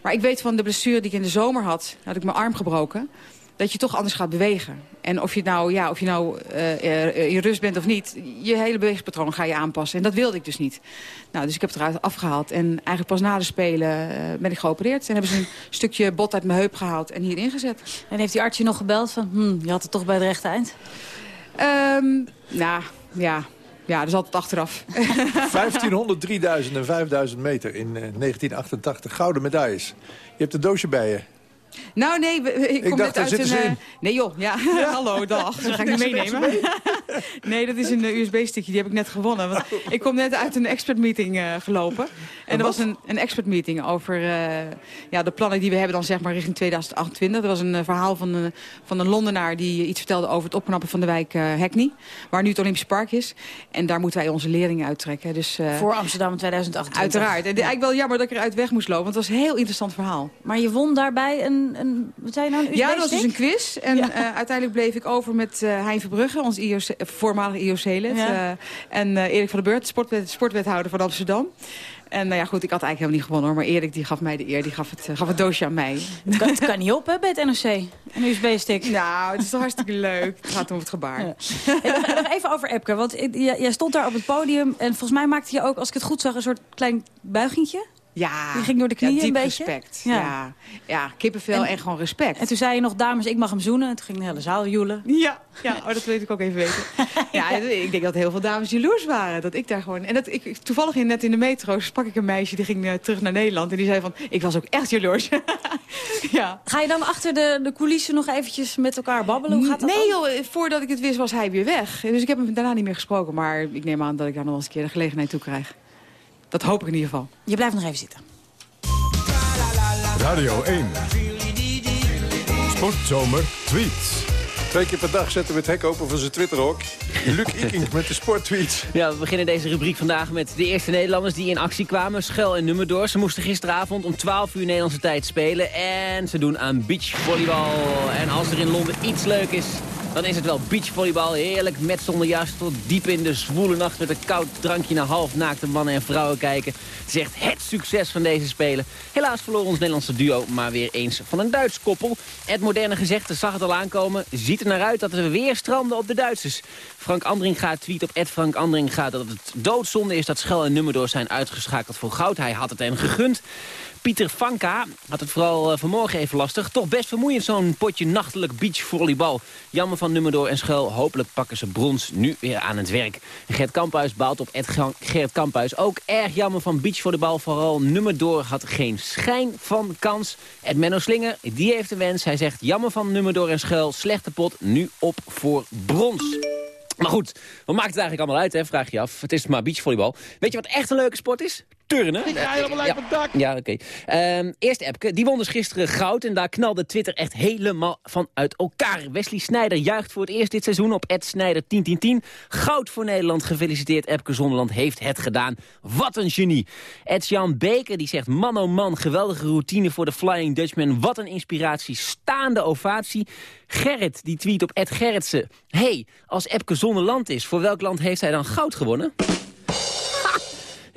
Maar ik weet van de blessure die ik in de zomer had, had ik mijn arm gebroken. Dat je toch anders gaat bewegen. En of je nou, ja, of je nou uh, in rust bent of niet, je hele bewegingspatroon ga je aanpassen. En dat wilde ik dus niet. Nou, dus ik heb het eruit afgehaald. En eigenlijk pas na de Spelen uh, ben ik geopereerd. En hebben ze een stukje bot uit mijn heup gehaald en hier ingezet. En heeft die arts je nog gebeld van, hm, je had het toch bij het rechte eind? Um, nou, ja, ja, dat is altijd achteraf. (laughs) 1500, 3000 en 5000 meter in 1988. Gouden medailles. Je hebt een doosje bij je. Nou nee, ik, kom dacht, net uit een... Uh, nee joh, ja. (laughs) Hallo, dag. Dat ga ik niet meenemen. (laughs) nee, dat is een uh, USB-stickje, die heb ik net gewonnen. Want ik kom net uit een expert meeting uh, gelopen. En er was een, een expert meeting over ja, de plannen die we hebben dan zeg maar richting 2028. Er was een verhaal van een, van een Londenaar die iets vertelde over het opknappen van de wijk Hackney. Waar nu het Olympisch Park is. En daar moeten wij onze leerlingen uittrekken. Dus, Voor Amsterdam 2028. Uiteraard. En eigenlijk wel jammer dat ik eruit weg moest lopen. Want het was een heel interessant verhaal. Maar je won daarbij een een, wat zei je nou, een Ja, dat was dus een quiz. En ja. uh, uiteindelijk bleef ik over met uh, Hein Verbrugge, ons IOC, voormalige IOC-lid. Ja. En Erik van der Beurt, sportwet, sportwethouder van Amsterdam. En nou ja, goed, ik had eigenlijk helemaal niet gewonnen hoor. Maar Erik die gaf mij de eer, die gaf het, gaf het doosje aan mij. Het kan, het kan niet op hè, bij het NOC, een USB-stick. Nou, het is toch hartstikke leuk. Het gaat om het gebaar. Ja. Nog even over Epke, want jij stond daar op het podium... en volgens mij maakte je ook, als ik het goed zag, een soort klein buigingje. Ja, die ging door de knieën ja, een beetje. respect. Ja. ja, ja kippenvel en, en, gewoon respect. En toen zei je nog, dames, ik mag hem zoenen. En toen ging de hele zaal joelen. Ja, ja oh, dat weet ik ook even weten. (laughs) ja, ik denk dat heel veel dames jaloers waren. Dat ik daar gewoon... En dat ik, toevallig in, net in de metro sprak ik een meisje, die ging uh, terug naar Nederland. En die zei van, ik was ook echt jaloers. (laughs) ja. Ga je dan achter de, de coulissen nog eventjes met elkaar babbelen? Hoe gaat dat nee joh, voordat ik het wist was hij weer weg. Dus ik heb hem daarna niet meer gesproken. Maar ik neem aan dat ik daar nog eens een keer de gelegenheid toe krijg. Dat hoop ik in ieder geval. Je blijft nog even zitten. Radio 1. Sportzomer tweets. Twee keer per dag zetten we het hek open van zijn Twitterhok. Luc (laughs) Ikink met de sporttweets. Ja, we beginnen deze rubriek vandaag met de eerste Nederlanders die in actie kwamen. Schel en Nummerdoor. Ze moesten gisteravond om 12 uur Nederlandse tijd spelen. En ze doen aan beachvolleybal. En als er in Londen iets leuk is, dan is het wel beachvolleybal. Heerlijk met zonder jas tot diep in de zwoele nacht... met een koud drankje naar half naakte mannen en vrouwen kijken. Het is echt het succes van deze spelen. Helaas verloor ons Nederlandse duo maar weer eens van een Duits koppel. Het moderne gezegde zag het al aankomen. Ziet er naar uit dat we weer stranden op de Duitsers. Frank Andringa tweet op Ed Frank Andringa dat het doodzonde is... dat Schel en Nummerdoor zijn uitgeschakeld voor goud. Hij had het hen gegund. Pieter Vanka had het vooral vanmorgen even lastig. Toch best vermoeiend zo'n potje nachtelijk beachvolleybal. Jammer van Nummerdoor en Schuil. Hopelijk pakken ze brons nu weer aan het werk. Gert Kamphuis baalt op Ed Gert Kamphuis. Ook erg jammer van beachvolleybal. Vooral Nummerdoor had geen schijn van kans. Ed Menno Slinger, die heeft de wens. Hij zegt jammer van Nummerdoor en Schuil. Slechte pot, nu op voor brons. Maar goed, wat maakt het eigenlijk allemaal uit, hè? vraag je af. Het is maar beachvolleybal. Weet je wat echt een leuke sport is? Turnen. Ik ga helemaal uit dak. Ja, oké. Okay. Um, eerst Epke. Die won dus gisteren goud. En daar knalde Twitter echt helemaal van uit elkaar. Wesley Snijder juicht voor het eerst dit seizoen op Ed Snijder 10 Goud voor Nederland. Gefeliciteerd. Epke Zonderland heeft het gedaan. Wat een genie. Ed Jan Beker die zegt man oh man. Geweldige routine voor de Flying Dutchman. Wat een inspiratie. Staande ovatie. Gerrit die tweet op Ed Gerritsen. hey, als Epke Zonderland is, voor welk land heeft hij dan goud gewonnen?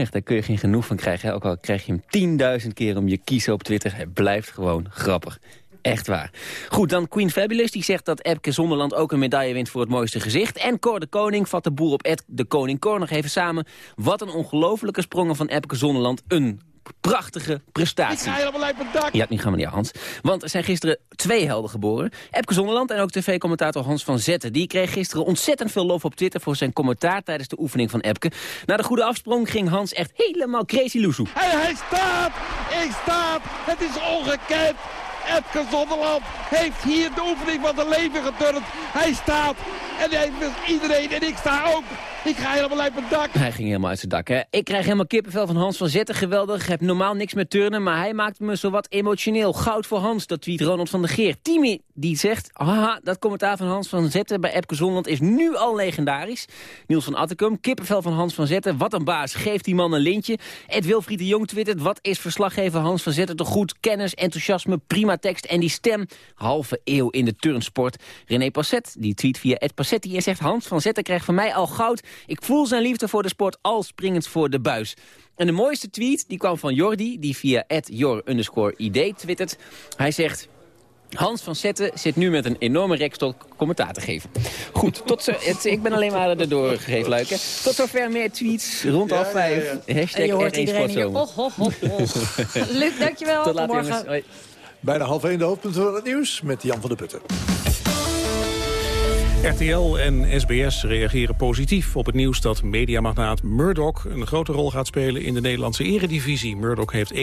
Echt, daar kun je geen genoeg van krijgen. Hè? Ook al krijg je hem 10.000 keer om je kiezen op Twitter. Hij blijft gewoon grappig. Echt waar. Goed, dan Queen Fabulous. Die zegt dat Epke Zonderland ook een medaille wint voor het mooiste gezicht. En Cor de Koning vat de boer op Ed de Koning Cor nog even samen. Wat een ongelofelijke sprongen van Epke Zonderland. Een prachtige prestatie. Ik ga helemaal uit mijn dak. Ja, niet gaan meneer Hans. Want er zijn gisteren twee helden geboren. Epke Zonderland en ook tv-commentator Hans van Zetten. Die kreeg gisteren ontzettend veel lof op Twitter voor zijn commentaar tijdens de oefening van Epke. Na de goede afsprong ging Hans echt helemaal crazy loesoe. Hij, hij staat! Ik staat! Het is ongekend! Epke Zonderland heeft hier de oefening van zijn leven geturnd. Hij staat en hij heeft iedereen en ik sta ook. Ik ga helemaal uit mijn dak. Hij ging helemaal uit zijn dak, hè. Ik krijg helemaal kippenvel van Hans van Zetten. Geweldig. Heb normaal niks met turnen, maar hij maakt me zowat emotioneel. Goud voor Hans, dat tweet Ronald van der Geer. Timmy, die zegt... Haha, dat commentaar van Hans van Zetten bij Epke Zonland is nu al legendarisch. Niels van Attekum, kippenvel van Hans van Zetten. Wat een baas, geeft die man een lintje. Ed Wilfried de Jong twittert... Wat is verslaggever Hans van Zetten toch goed? Kennis, enthousiasme, prima tekst en die stem. Halve eeuw in de turnsport. René Passet, die tweet via Ed Passetti en zegt... Hans van Zetten krijgt van mij al goud... Ik voel zijn liefde voor de sport al springend voor de buis. En de mooiste tweet die kwam van Jordi, die via @jor_id twittert. Hij zegt... Hans van Zetten zit nu met een enorme rekstok commentaar te geven. Goed, tot zo, het, ik ben alleen maar erdoor gegeven, luiken. Tot zover meer tweets rond half vijf. Hashtag En je hoort R1 iedereen hier. Sportzomer. Och, och, och, (laughs) och. Luc, dankjewel. Tot later, morgen. Bijna half één de hoofdpunten van het nieuws met Jan van der Putten. RTL en SBS reageren positief op het nieuws dat mediamagnaat Murdoch een grote rol gaat spelen in de Nederlandse eredivisie. Murdoch heeft 51%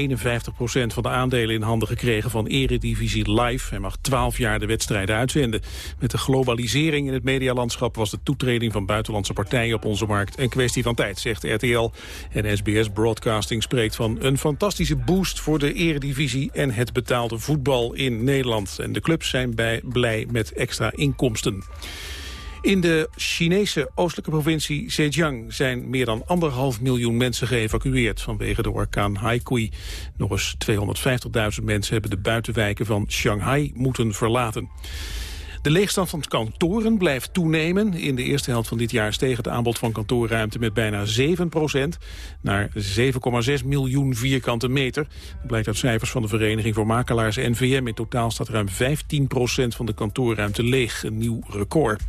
van de aandelen in handen gekregen van Eredivisie Live. Hij mag 12 jaar de wedstrijden uitzenden. Met de globalisering in het medialandschap was de toetreding van buitenlandse partijen op onze markt een kwestie van tijd, zegt RTL. En SBS Broadcasting spreekt van een fantastische boost voor de eredivisie en het betaalde voetbal in Nederland. En de clubs zijn bij, blij met extra inkomsten. In de Chinese oostelijke provincie Zhejiang zijn meer dan anderhalf miljoen mensen geëvacueerd vanwege de orkaan Haikui. Nog eens 250.000 mensen hebben de buitenwijken van Shanghai moeten verlaten. De leegstand van kantoren blijft toenemen. In de eerste helft van dit jaar steeg het aanbod van kantoorruimte met bijna 7% naar 7,6 miljoen vierkante meter. Dat blijkt uit cijfers van de Vereniging voor Makelaars NVM. In totaal staat ruim 15% van de kantoorruimte leeg, een nieuw record.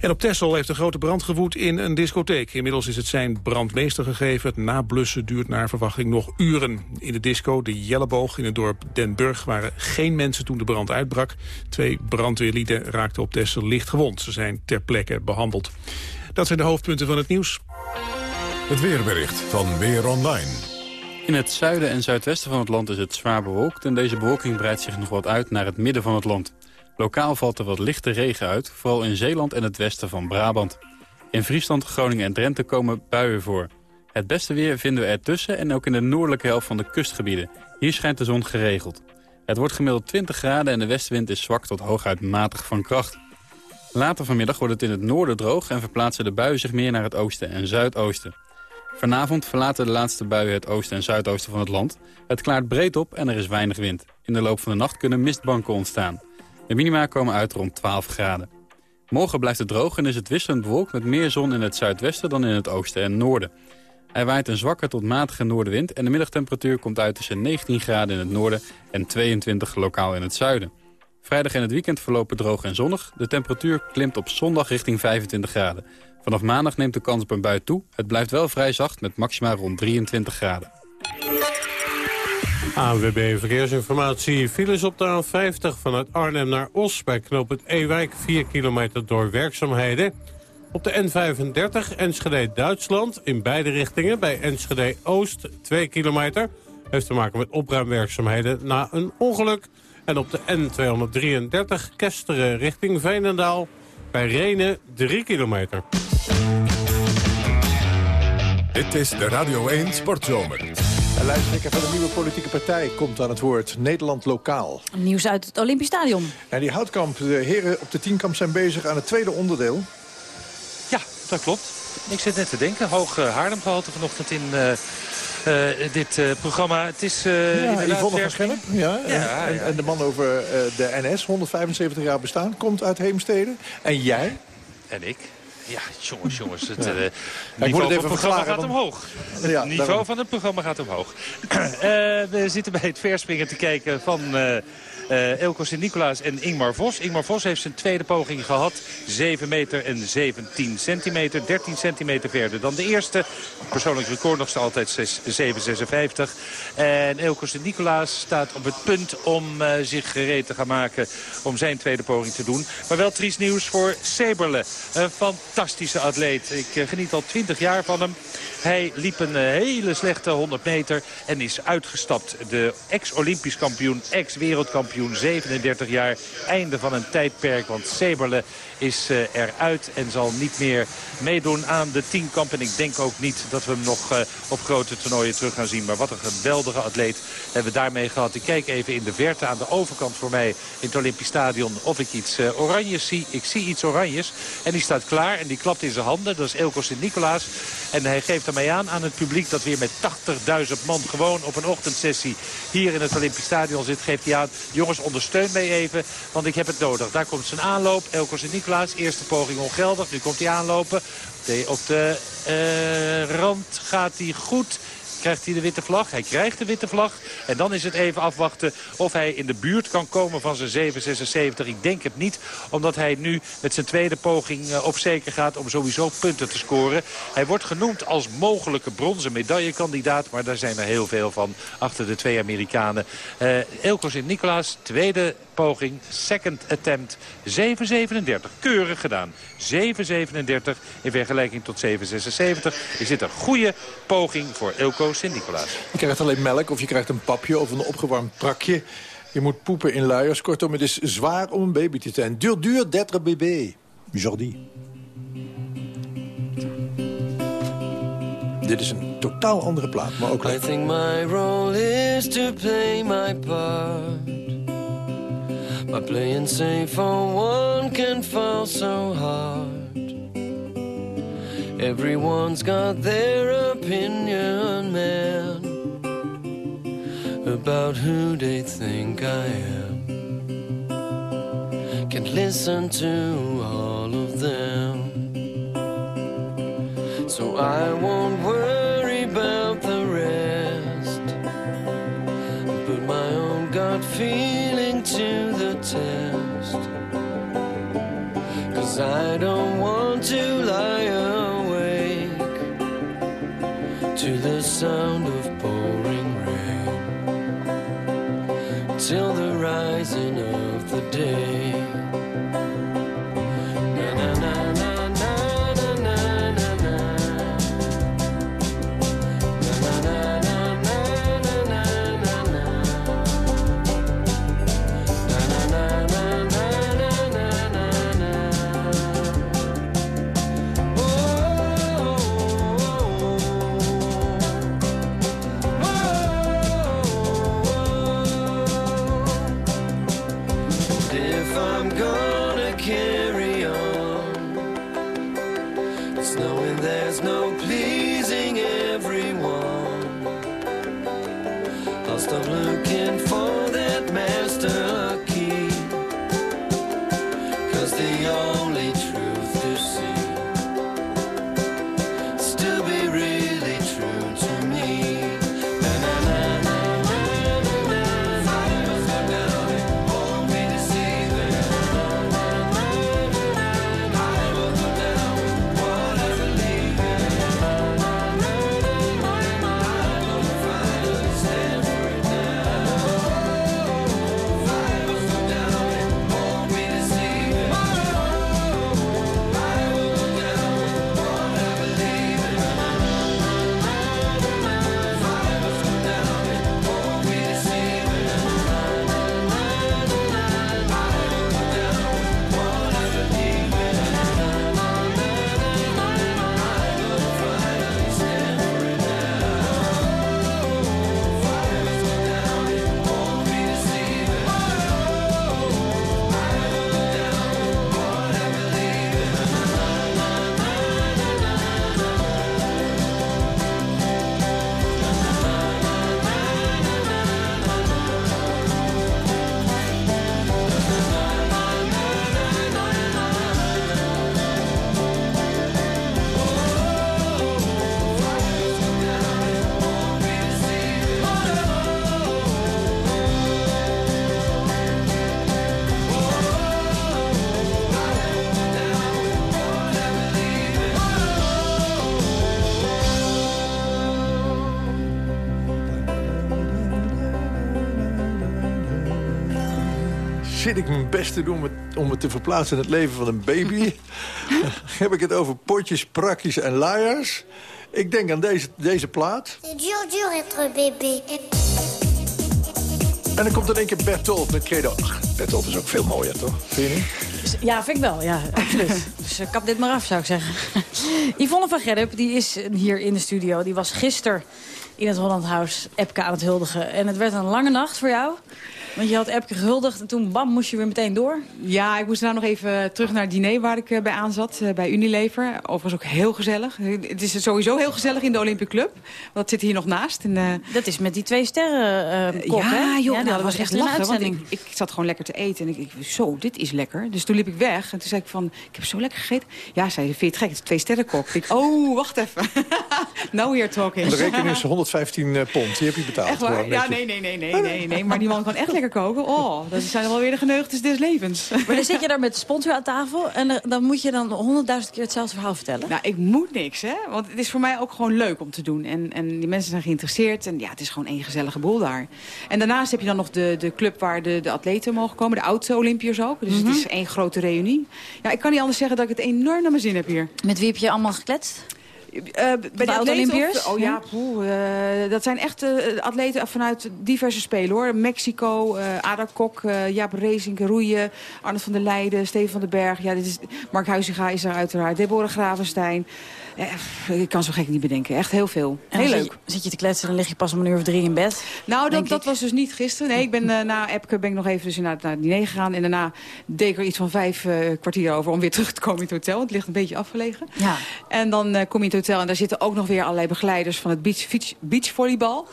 En op Texel heeft een grote brand gewoed in een discotheek. Inmiddels is het zijn brandmeester gegeven. Het nablussen duurt naar verwachting nog uren. In de disco, de Jelleboog in het dorp Den Burg... waren geen mensen toen de brand uitbrak. Twee brandweerlieden raakten op Texel licht gewond. Ze zijn ter plekke behandeld. Dat zijn de hoofdpunten van het nieuws. Het weerbericht van Weer Online. In het zuiden en zuidwesten van het land is het zwaar bewolkt... en deze bewolking breidt zich nog wat uit naar het midden van het land. Lokaal valt er wat lichte regen uit, vooral in Zeeland en het westen van Brabant. In Friesland, Groningen en Drenthe komen buien voor. Het beste weer vinden we ertussen en ook in de noordelijke helft van de kustgebieden. Hier schijnt de zon geregeld. Het wordt gemiddeld 20 graden en de westenwind is zwak tot hooguit matig van kracht. Later vanmiddag wordt het in het noorden droog en verplaatsen de buien zich meer naar het oosten en zuidoosten. Vanavond verlaten de laatste buien het oosten en zuidoosten van het land. Het klaart breed op en er is weinig wind. In de loop van de nacht kunnen mistbanken ontstaan. De minima komen uit rond 12 graden. Morgen blijft het droog en is het wisselend bewolkt met meer zon in het zuidwesten dan in het oosten en noorden. Hij waait een zwakke tot matige noordenwind en de middagtemperatuur komt uit tussen 19 graden in het noorden en 22 lokaal in het zuiden. Vrijdag en het weekend verlopen droog en zonnig. De temperatuur klimt op zondag richting 25 graden. Vanaf maandag neemt de kans op een bui toe. Het blijft wel vrij zacht met maxima rond 23 graden. ANWB Verkeersinformatie. Files op de A50 vanuit Arnhem naar Os bij knooppunt Ewijk. 4 kilometer door werkzaamheden. Op de N35 Enschede-Duitsland in beide richtingen bij Enschede-Oost 2 kilometer. Heeft te maken met opruimwerkzaamheden na een ongeluk. En op de N233 Kesteren richting Veenendaal bij Renen 3 kilometer. Dit is de Radio 1 Sportzomer. De lijsttrekker van de nieuwe politieke partij komt aan het woord. Nederland lokaal. Nieuws uit het Olympisch Stadion. En die houtkamp, de heren op de tienkamp zijn bezig aan het tweede onderdeel. Ja, dat klopt. Ik zit net te denken. Hoog uh, Haarlemgehalte vanochtend in uh, uh, dit programma. Het is ja, inderdaad... Yvonne van. Ja, Ja, en, ja. en de man over de NS, 175 jaar bestaan, komt uit Heemstede. En jij? En ik. Ja, jongens, jongens. Het Ja. niveau het van het programma gaat omhoog. Het Ja, niveau daarom. van het programma gaat omhoog. We zitten bij het verspringen te kijken van... eh eh Elko Sint-Nicolaas en Ingmar Vos. Ingmar Vos heeft zijn tweede poging gehad. 7 meter en 17 centimeter. 13 centimeter verder dan de eerste. Persoonlijk record nog altijd 6 7,56. En Elko Sint-Nicolaas staat op het punt om eh, zich gereed te gaan maken... om zijn tweede poging te doen. Maar wel triest nieuws voor Seberle. Een fantastische atleet. Ik eh, geniet al 20 jaar van hem. Hij liep een eh, hele slechte 100 meter en is uitgestapt. De ex-Olympisch kampioen, ex-wereldkampioen, 37 jaar. Einde van een tijdperk, want Seberle is eh, eruit en zal niet meer meedoen aan de tienkamp. En ik denk ook niet dat we hem nog eh, op grote toernooien terug gaan zien. Maar wat een geweldige atleet hebben we daarmee gehad. Ik kijk even in de verte aan de overkant voor mij in het Olympisch Stadion of ik iets oranjes zie. Ik zie iets oranjes en die staat klaar en die klapt in zijn handen. Dat is Elko Sint-Nicolaas. En hij geeft ermee aan aan het publiek dat weer met 80.000 man gewoon op een ochtendsessie hier in het Olympisch Stadion zit. Geeft hij aan, jongens ondersteun mij even, want ik heb het nodig. Daar komt zijn aanloop. Elko Sint-Nicolaas, eerste poging ongeldig. Nu komt hij aanlopen. Op de eh, rand gaat hij goed. Krijgt hij de witte vlag? Hij krijgt de witte vlag. En dan is het even afwachten of hij in de buurt kan komen van zijn 7,76. Ik denk het niet, omdat hij nu met zijn tweede poging eh, op zeker gaat om sowieso punten te scoren. Hij wordt genoemd als mogelijke bronzen medaillekandidaat, maar daar zijn er heel veel van achter de twee Amerikanen. Uh, Elko Sint-Nicolaas, tweede poging, second attempt, 7,37. Keurig gedaan. 7,37 in vergelijking tot 7,76. Is dit een goede poging voor Elko Sint-Nicolaas. Je krijgt alleen melk of je krijgt een papje of een opgewarmd prakje. Je moet poepen in luiers. Kortom, het is zwaar om een baby te zijn. Duur, duur, d'être bébé. Jordi. Dit is een totaal andere plaat, maar ook I think my role is to play my part. By playing safe for one can fall so hard. Everyone's got their opinion, man, about who they think I am. Can't listen to all of them. So I won't worry about the rest. Put my own gut feeling to test. Cause I don't want to lie awake to the sound of pouring rain till the rising of the day. Ik mijn best te doen om het, om het te verplaatsen in het leven van een baby? (laughs) Heb ik het over potjes, prakjes en luiers? Ik denk aan deze, deze plaat. C'est dur, dur être bébé. En dan komt in één keer Bertolf met Credo. Ach, Bertolf is ook veel mooier, toch? Vind je niet? Ja, vind ik wel. Ja, absoluut. (laughs) dus uh, kap dit maar af, zou ik zeggen. (laughs) Yvonne van Gerp, die is eh, hier in de studio. Die was gisteren in het Holland House Epke aan het huldigen. En het werd een lange nacht voor jou. Want je had Epke gehuldigd en toen bam, moest je weer meteen door. Ja, ik moest daarna nog even terug naar het diner waar ik eh, bij aan zat. eh, bij Unilever. Overigens ook heel gezellig. Het is sowieso heel gezellig in de Olympic Club. Want dat zit hier nog naast. En, eh, Dat is met die twee sterren eh kok, ja, hè? joh, dat nou, dat was echt een lachen. Want ik, ik zat gewoon lekker te eten. En ik, ik zo, dit is lekker. Dus toen liep ik weg. En toen zei ik van, ik heb zo lekker gegeten. Ja, zei ze, vind je het gek? Het is twee sterrenkok. Ik denk, oh, wacht even. (laughs) Now we're talking. De rekening is 115 pond. Die heb je betaald. Echt waar? Ja, nee, nee, nee, nee, nee, nee. Maar die man kan echt lekker koken. Oh, dat zijn wel weer de geneugtes des levens. Maar dan zit je daar met sponsor aan tafel... en er- dan moet je dan honderdduizend keer hetzelfde verhaal vertellen. Nou, ik moet niks, hè. Want het is voor mij ook gewoon leuk om te doen. En, en die mensen zijn geïnteresseerd. En ja, het is gewoon één gezellige boel daar. En daarnaast heb je dan nog de, de club waar de, de atleten mogen komen. De oud-Olympiërs ook. Dus Mhm. het is één grote reunie. Ja, ik kan niet anders zeggen dat ik het enorm naar mijn zin heb hier. Met wie heb je allemaal gekletst? Eh, bij de of- Oh ja, poeh, eh, dat zijn echt eh, atleten vanuit diverse spelen hoor. Mexico, Ada Kok, Jaap Rezink, Roeien, Arne van der Leijden, Steven van den Berg. Ja, dit is, Mark Huizinga is er uiteraard, Deborah Gravenstein. Eh, ik kan zo gek niet bedenken. Echt heel veel. En heel leuk. Zit je, zit je te kletsen en dan lig je pas om een uur of drie in bed. Nou, dat, dat was dus niet gisteren. Nee, ik ben eh, na Epke ben ik nog even dus naar, naar het diner gegaan. En daarna deed ik er iets van vijf eh, kwartier over om weer (laughs) terug te komen in het hotel. Want het ligt een beetje afgelegen. Ja. En dan eh, kom je in het hotel en daar zitten ook nog weer allerlei begeleiders van het beach, beach, beachvolleybal.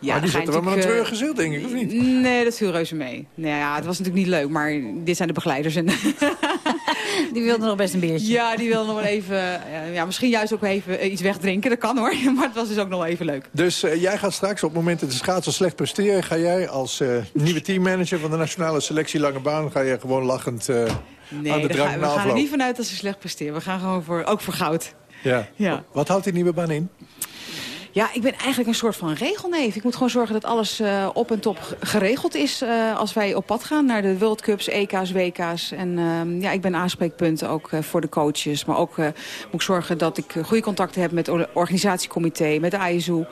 Ja, maar die zitten wel met een ziel, denk ik, of niet? Nee, dat viel reuze mee. Nou ja, het was natuurlijk niet leuk, maar dit zijn de begeleiders. En (laughs) (laughs) Die wilde nog best een beertje. ja, die wilden nog wel even, eh, ja, misschien juist ook even eh, iets wegdrinken. Dat kan hoor, (laughs) maar het was dus ook nog wel even leuk. Dus eh, jij gaat straks op het moment dat de schaatsers slecht presteren... ga jij als eh, nieuwe teammanager van de nationale selectie Lange Baan... ga je gewoon lachend eh, Nee, aan de drank na we gaan er niet vanuit dat ze slecht presteren. We gaan gewoon voor, ook voor goud. Ja. Ja. Wat houdt die nieuwe baan in? Ja, ik ben eigenlijk een soort van regelneef. Ik moet gewoon zorgen dat alles eh, op en top ge- geregeld is eh, als wij op pad gaan naar de World Cups, EK's, WK's. En ehm, ja, ik ben aanspreekpunt ook eh, voor de coaches. Maar ook moet ik zorgen dat ik goede contacten heb met het organisatiecomité, met de ISU.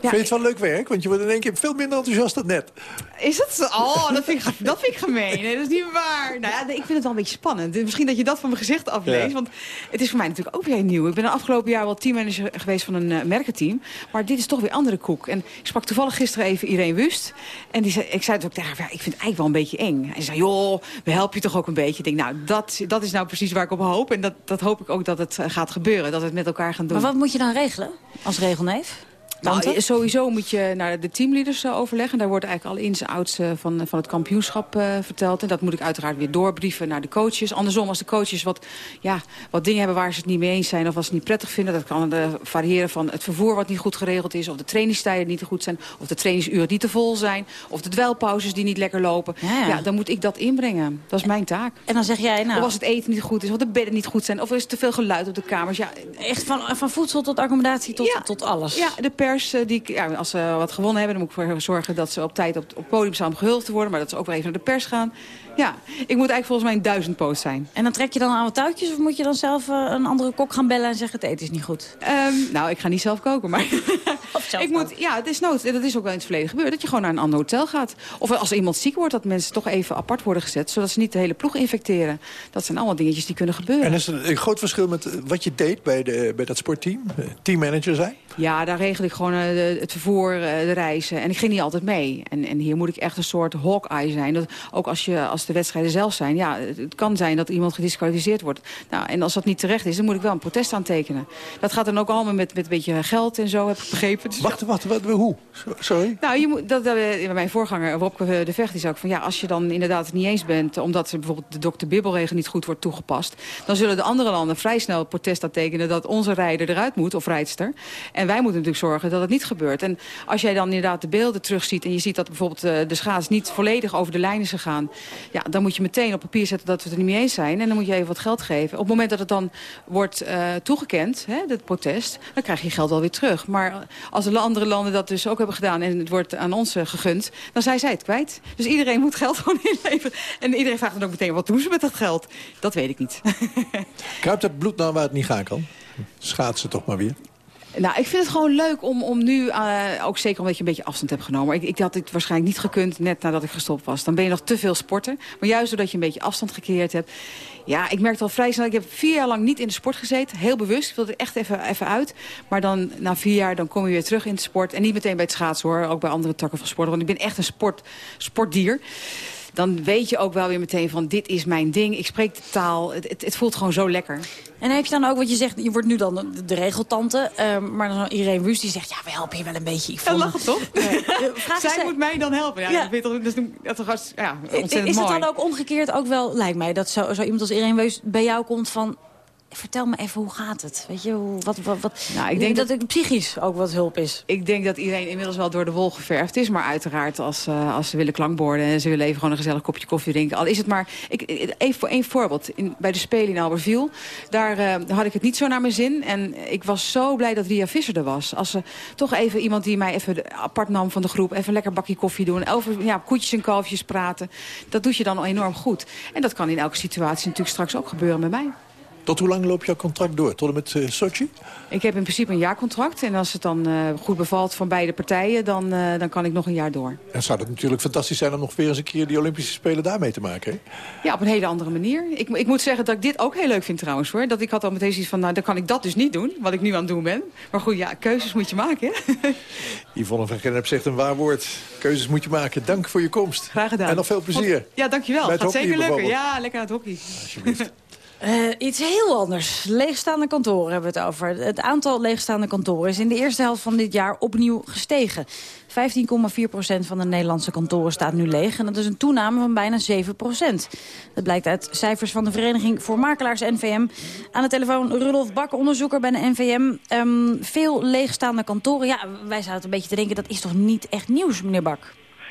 Vind je het wel leuk werk? Want je wordt in één keer veel minder enthousiast dan net. Is dat zo? Oh, dat vind, ik, dat vind ik gemeen. Nee, dat is niet waar. Nou ja, ik vind het wel een beetje spannend. Misschien dat je dat van mijn gezicht afleest. Ja. Want het is voor mij natuurlijk ook weer nieuw. Ik ben de afgelopen jaar wel teammanager geweest van een uh, merkenteam. Maar dit is toch weer andere koek. En ik sprak toevallig gisteren even Irene Wust. En die zei, ik zei het ook tegen haar, ja, ik vind het eigenlijk wel een beetje eng. En ze zei, joh, we helpen je toch ook een beetje. Ik denk, nou, dat, dat is nou precies waar ik op hoop. En dat, dat hoop ik ook dat het eh, gaat gebeuren. Dat we het met elkaar gaan doen. Maar wat moet je dan regelen als regelneef? Nou, Tante? sowieso moet je naar de teamleaders eh, overleggen. Daar wordt eigenlijk al ins en outs eh, van, van het kampioenschap eh, verteld. En dat moet ik uiteraard weer doorbrieven naar de coaches. Andersom, als de coaches wat, ja, wat dingen hebben waar ze het niet mee eens zijn... of als ze het niet prettig vinden, dat kan eh, variëren van het vervoer wat niet goed geregeld is... of de trainingstijden niet te goed zijn, of de trainingsuren niet te vol zijn... of de dwelpauzes die niet lekker lopen. Ja, dan moet ik dat inbrengen. Dat is mijn taak. En dan zeg jij, nou... Of als het eten niet goed is, of de bedden niet goed zijn... of er is te veel geluid op de kamers. Ja, Echt van, van voedsel tot accommodatie tot, Ja. tot alles. Ja, de eh, die, ja, als ze wat gewonnen hebben... dan moet ik voor zorgen dat ze op tijd op, het podium staan om gehuldigd te worden... maar dat ze ook wel even naar de pers gaan. Ja, ik moet eigenlijk volgens mij een duizend post zijn. En dan trek je dan aan wat touwtjes of moet je dan zelf eh, een andere kok gaan bellen en zeggen het eten is niet goed? Ehm, nou, ik ga niet zelf koken, maar (laughs) Of zelf ik moet, ja, het is nood. Dat is ook wel in het verleden gebeurd. Dat je gewoon naar een ander hotel gaat. Of als er iemand ziek wordt, dat mensen toch even apart worden gezet. Zodat ze niet de hele ploeg infecteren. Dat zijn allemaal dingetjes die kunnen gebeuren. En is er een groot verschil met eh, wat je deed bij, de, bij dat sportteam? Eh, Teammanager zijn? Ja, daar regel ik gewoon het vervoer, de reizen. En ik ging niet altijd mee. En, en hier moet ik echt een soort hawkeye zijn. Dat, ook als, je, als de wedstrijden zelf zijn. Ja, het, kan zijn dat iemand gedisqualificeerd wordt. Nou, en als dat niet terecht is, dan moet ik wel een protest aantekenen. Dat gaat dan ook allemaal met, met een beetje geld en zo, heb ik begrepen. Dus Wacht, wacht, wacht, hoe? So- Sorry? nou, je moet, dat, dat, eh, mijn voorganger, Wopke de Vecht, die zei ook van... ja, als je dan inderdaad het niet eens bent... omdat bijvoorbeeld de dokter Bibbelregel niet goed wordt toegepast... dan zullen de andere landen vrij snel protest aantekenen... dat onze rijder eruit moet, of rijdster. En wij moeten natuurlijk zorgen dat het niet gebeurt. En als jij dan inderdaad de beelden terugziet... en je ziet dat bijvoorbeeld eh, de schaats niet volledig over de lijn is gegaan... ja, dan moet je meteen op papier zetten dat we het er niet mee eens zijn... en dan moet je even wat geld geven. Op het moment dat het dan wordt eh, toegekend, hè, het protest... dan krijg je geld wel weer terug. Maar als de andere landen dat dus ook hebben gedaan... en het wordt aan ons eh, gegund, dan zijn zij het kwijt. Dus iedereen moet geld (laughs) gewoon inleveren. En iedereen vraagt dan ook meteen, wat doen ze met dat geld? Dat weet ik niet. (laughs) Kruipt het bloed nou waar het niet gaan kan? Schaatsen toch maar weer. Nou, ik vind het gewoon leuk om, om nu, eh, ook zeker omdat je een beetje afstand hebt genomen. Ik, ik had dit waarschijnlijk niet gekund net nadat ik gestopt was. Dan ben je nog te veel sporter. Maar juist doordat je een beetje afstand gecreëerd hebt. Ja, ik merkte al vrij snel, ik heb vier jaar lang niet in de sport gezeten. Heel bewust, ik wilde echt even, even uit. Maar dan na vier jaar, dan kom je weer terug in de sport. En niet meteen bij het schaatsen hoor, ook bij andere takken van sport. Want ik ben echt een sport, sportdier dan weet je ook wel weer meteen van dit is mijn ding. Ik spreek de taal. Het, het, het voelt gewoon zo lekker. En heb je dan ook wat je zegt, je wordt nu dan de, de regeltante. eh, maar dan Irene Wust die zegt, ja, we helpen je wel een beetje. Ja, Yvonne. lachen toch? Vraag Zij zij- moet mij dan helpen. Ja, Ja. Dat, weet toch, dat is, dat is toch ja, ontzettend is het mooi. dan ook omgekeerd ook wel, lijkt mij, dat zo, zo iemand als Irene Wust bij jou komt van... Vertel me even, hoe gaat het? Weet je, hoe, wat, wat, wat, Nou, ik denk dat, het psychisch ook wat hulp is. Ik denk dat iedereen inmiddels wel door de wol geverfd is. Maar uiteraard, als, eh, als ze willen klankborden... en ze willen even gewoon een gezellig kopje koffie drinken. Al is het maar... Ik, even voor één voorbeeld. In, bij de Spelen in Albertville... daar eh, had ik het niet zo naar mijn zin. En ik was zo blij dat Ria Visser er was. Als ze toch even iemand die mij even apart nam van de groep... even een lekker bakje koffie doen. Over ja, koetjes en kalfjes praten. Dat doet je dan al enorm goed. En dat kan in elke situatie natuurlijk straks ook gebeuren met mij. Tot hoe lang loopt jouw contract door? Tot en met eh, Sochi? Ik heb in principe een jaarcontract. En als het dan eh, goed bevalt van beide partijen... Dan, eh, dan kan ik nog een jaar door. En zou het natuurlijk fantastisch zijn om nog weer eens een keer die Olympische Spelen daarmee te maken, hè? Ja, op een hele andere manier. Ik, ik moet zeggen dat ik dit ook heel leuk vind trouwens. hoor. Dat ik had al meteen zoiets van, nou, dan kan ik dat dus niet doen. Wat ik nu aan het doen ben. Maar goed, ja, keuzes moet je maken. Hè? (laughs) Yvonne van Gennep zegt een waar woord. Keuzes moet je maken. Dank voor je komst. Graag gedaan. En nog veel plezier. Ja, dankjewel. Bij het Gaat zeker lukken. Ja, lekker aan het hockey. (laughs) Eh, iets heel anders. Leegstaande kantoren hebben we het over. Het aantal leegstaande kantoren is in de eerste helft van dit jaar opnieuw gestegen. 15,4% van de Nederlandse kantoren staat nu leeg. En dat is een toename van bijna 7% Dat blijkt uit cijfers van de Vereniging voor Makelaars NVM. Aan de telefoon Rudolf Bak, onderzoeker bij de NVM. Ehm, veel leegstaande kantoren. Ja, wij zaten een beetje te denken, dat is toch niet echt nieuws, meneer Bak?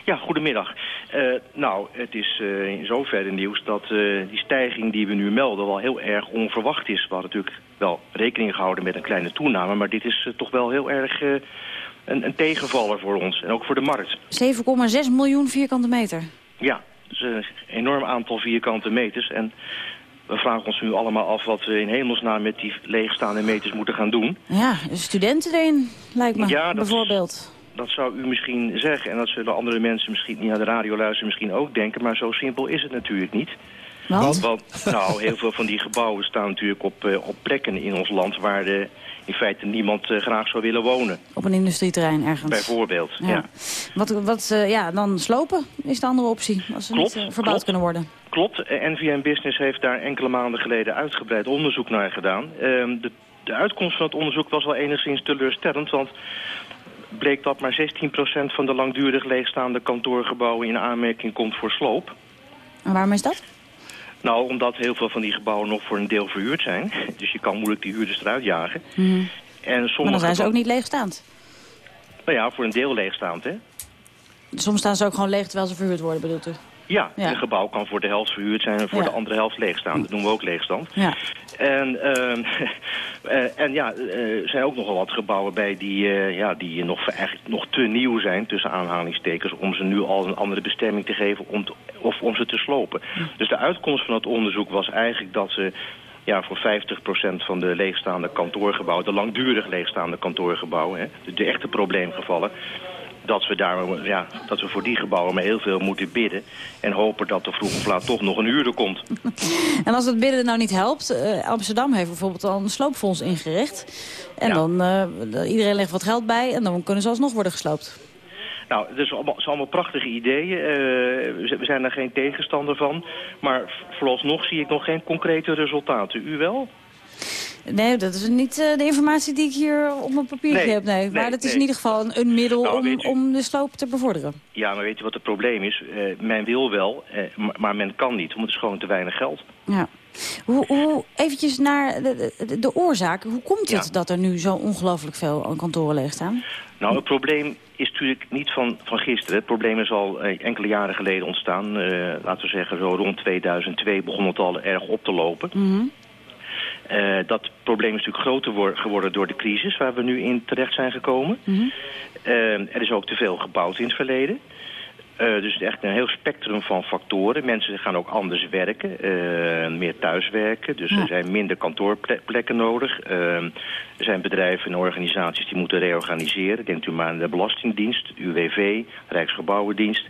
Ja, goedemiddag. Eh, nou, het is eh, in zoverre nieuws dat eh, die stijging die we nu melden wel heel erg onverwacht is. We hadden natuurlijk wel rekening gehouden met een kleine toename, maar dit is toch wel heel erg een, een tegenvaller voor ons en ook voor de markt. 7,6 miljoen vierkante meter. Ja, dus een enorm aantal vierkante meters en we vragen ons nu allemaal af wat we in hemelsnaam met die leegstaande meters moeten gaan doen. Ja, studenten erin, lijkt me, Ja, dat is- bijvoorbeeld. Dat zou u misschien zeggen en dat zullen andere mensen misschien niet naar de radio luisteren misschien ook denken, maar zo simpel is het natuurlijk niet. Want? nou, heel veel van die gebouwen staan natuurlijk op, eh, op plekken in ons land waar eh, in feite niemand eh, graag zou willen wonen. Op een industrieterrein ergens. Bijvoorbeeld, ja. Ja. Wat, wat ja, dan slopen is de andere optie. Als ze Klopt, niet verbouwd klopt. kunnen worden. Klopt, NVM Business heeft daar enkele maanden geleden uitgebreid onderzoek naar gedaan. Ehm, de, de uitkomst van het onderzoek was wel enigszins teleurstellend, want bleek dat maar 16% van de langdurig leegstaande kantoorgebouwen in aanmerking komt voor sloop. En waarom is dat? Nou, omdat heel veel van die gebouwen nog voor een deel verhuurd zijn. (laughs) Dus je kan moeilijk die huurders eruit jagen. Mhm. En sommige Maar dan zijn ze ook niet leegstaand. Nou ja, voor een deel leegstaand, hè. Soms staan ze ook gewoon leeg terwijl ze verhuurd worden, bedoelt u? Ja, Ja. een gebouw kan voor de helft verhuurd zijn en voor Ja. de andere helft leegstaand. Dat noemen we ook leegstand. Ja. En, ehm, (laughs) eh, en ja, eh, er zijn ook nogal wat gebouwen bij die, eh, ja, die nog, eigenlijk nog te nieuw zijn, tussen aanhalingstekens, om ze nu al een andere bestemming te geven om te- of om ze te slopen. Dus de uitkomst van het onderzoek was eigenlijk dat ze ja, voor 50% van de leegstaande kantoorgebouwen, de langdurig leegstaande kantoorgebouwen, hè, de, de echte probleemgevallen, dat we, daar, ja, dat we voor die gebouwen maar heel veel moeten bidden. En hopen dat er vroeg of laat toch nog een huurder komt. (laughs) En als het bidden nou niet helpt... eh, Amsterdam heeft bijvoorbeeld al een sloopfonds ingericht. En dan, eh, iedereen legt wat geld bij en dan kunnen ze alsnog worden gesloopt. Nou, het is allemaal, zijn allemaal prachtige ideeën. Eh, we zijn daar geen tegenstander van. Maar vooralsnog zie ik nog geen concrete resultaten. U wel? Nee, dat is niet eh, de informatie die ik hier op mijn papiertje Nee, heb. Nee. nee, maar dat is nee. in ieder geval een, een middel Nou, om, om de sloop te bevorderen. Ja, maar weet je wat het probleem is? Eh, men wil wel, eh, maar, men kan niet. Want het is gewoon te weinig geld. Ja. Hoe, hoe, eventjes naar de, de, de oorzaak. Hoe komt het Ja. dat er nu zo ongelooflijk veel kantoren leeg staan? Nou, het probleem is natuurlijk niet van, van gisteren. Het probleem is al eh, enkele jaren geleden ontstaan. Laten we zeggen, zo rond 2002 begon het al erg op te lopen. Mhm. Eh, dat probleem is natuurlijk groter wor- geworden door de crisis waar we nu in terecht zijn gekomen. Mhm. Eh, er is ook te veel gebouwd in het verleden. Eh, dus echt een heel spectrum van factoren. Mensen gaan ook anders werken, meer thuiswerken. Dus er zijn minder kantoorplekken nodig. Er zijn bedrijven en organisaties die moeten reorganiseren. Denkt u maar aan de Belastingdienst, UWV, Rijksgebouwendienst.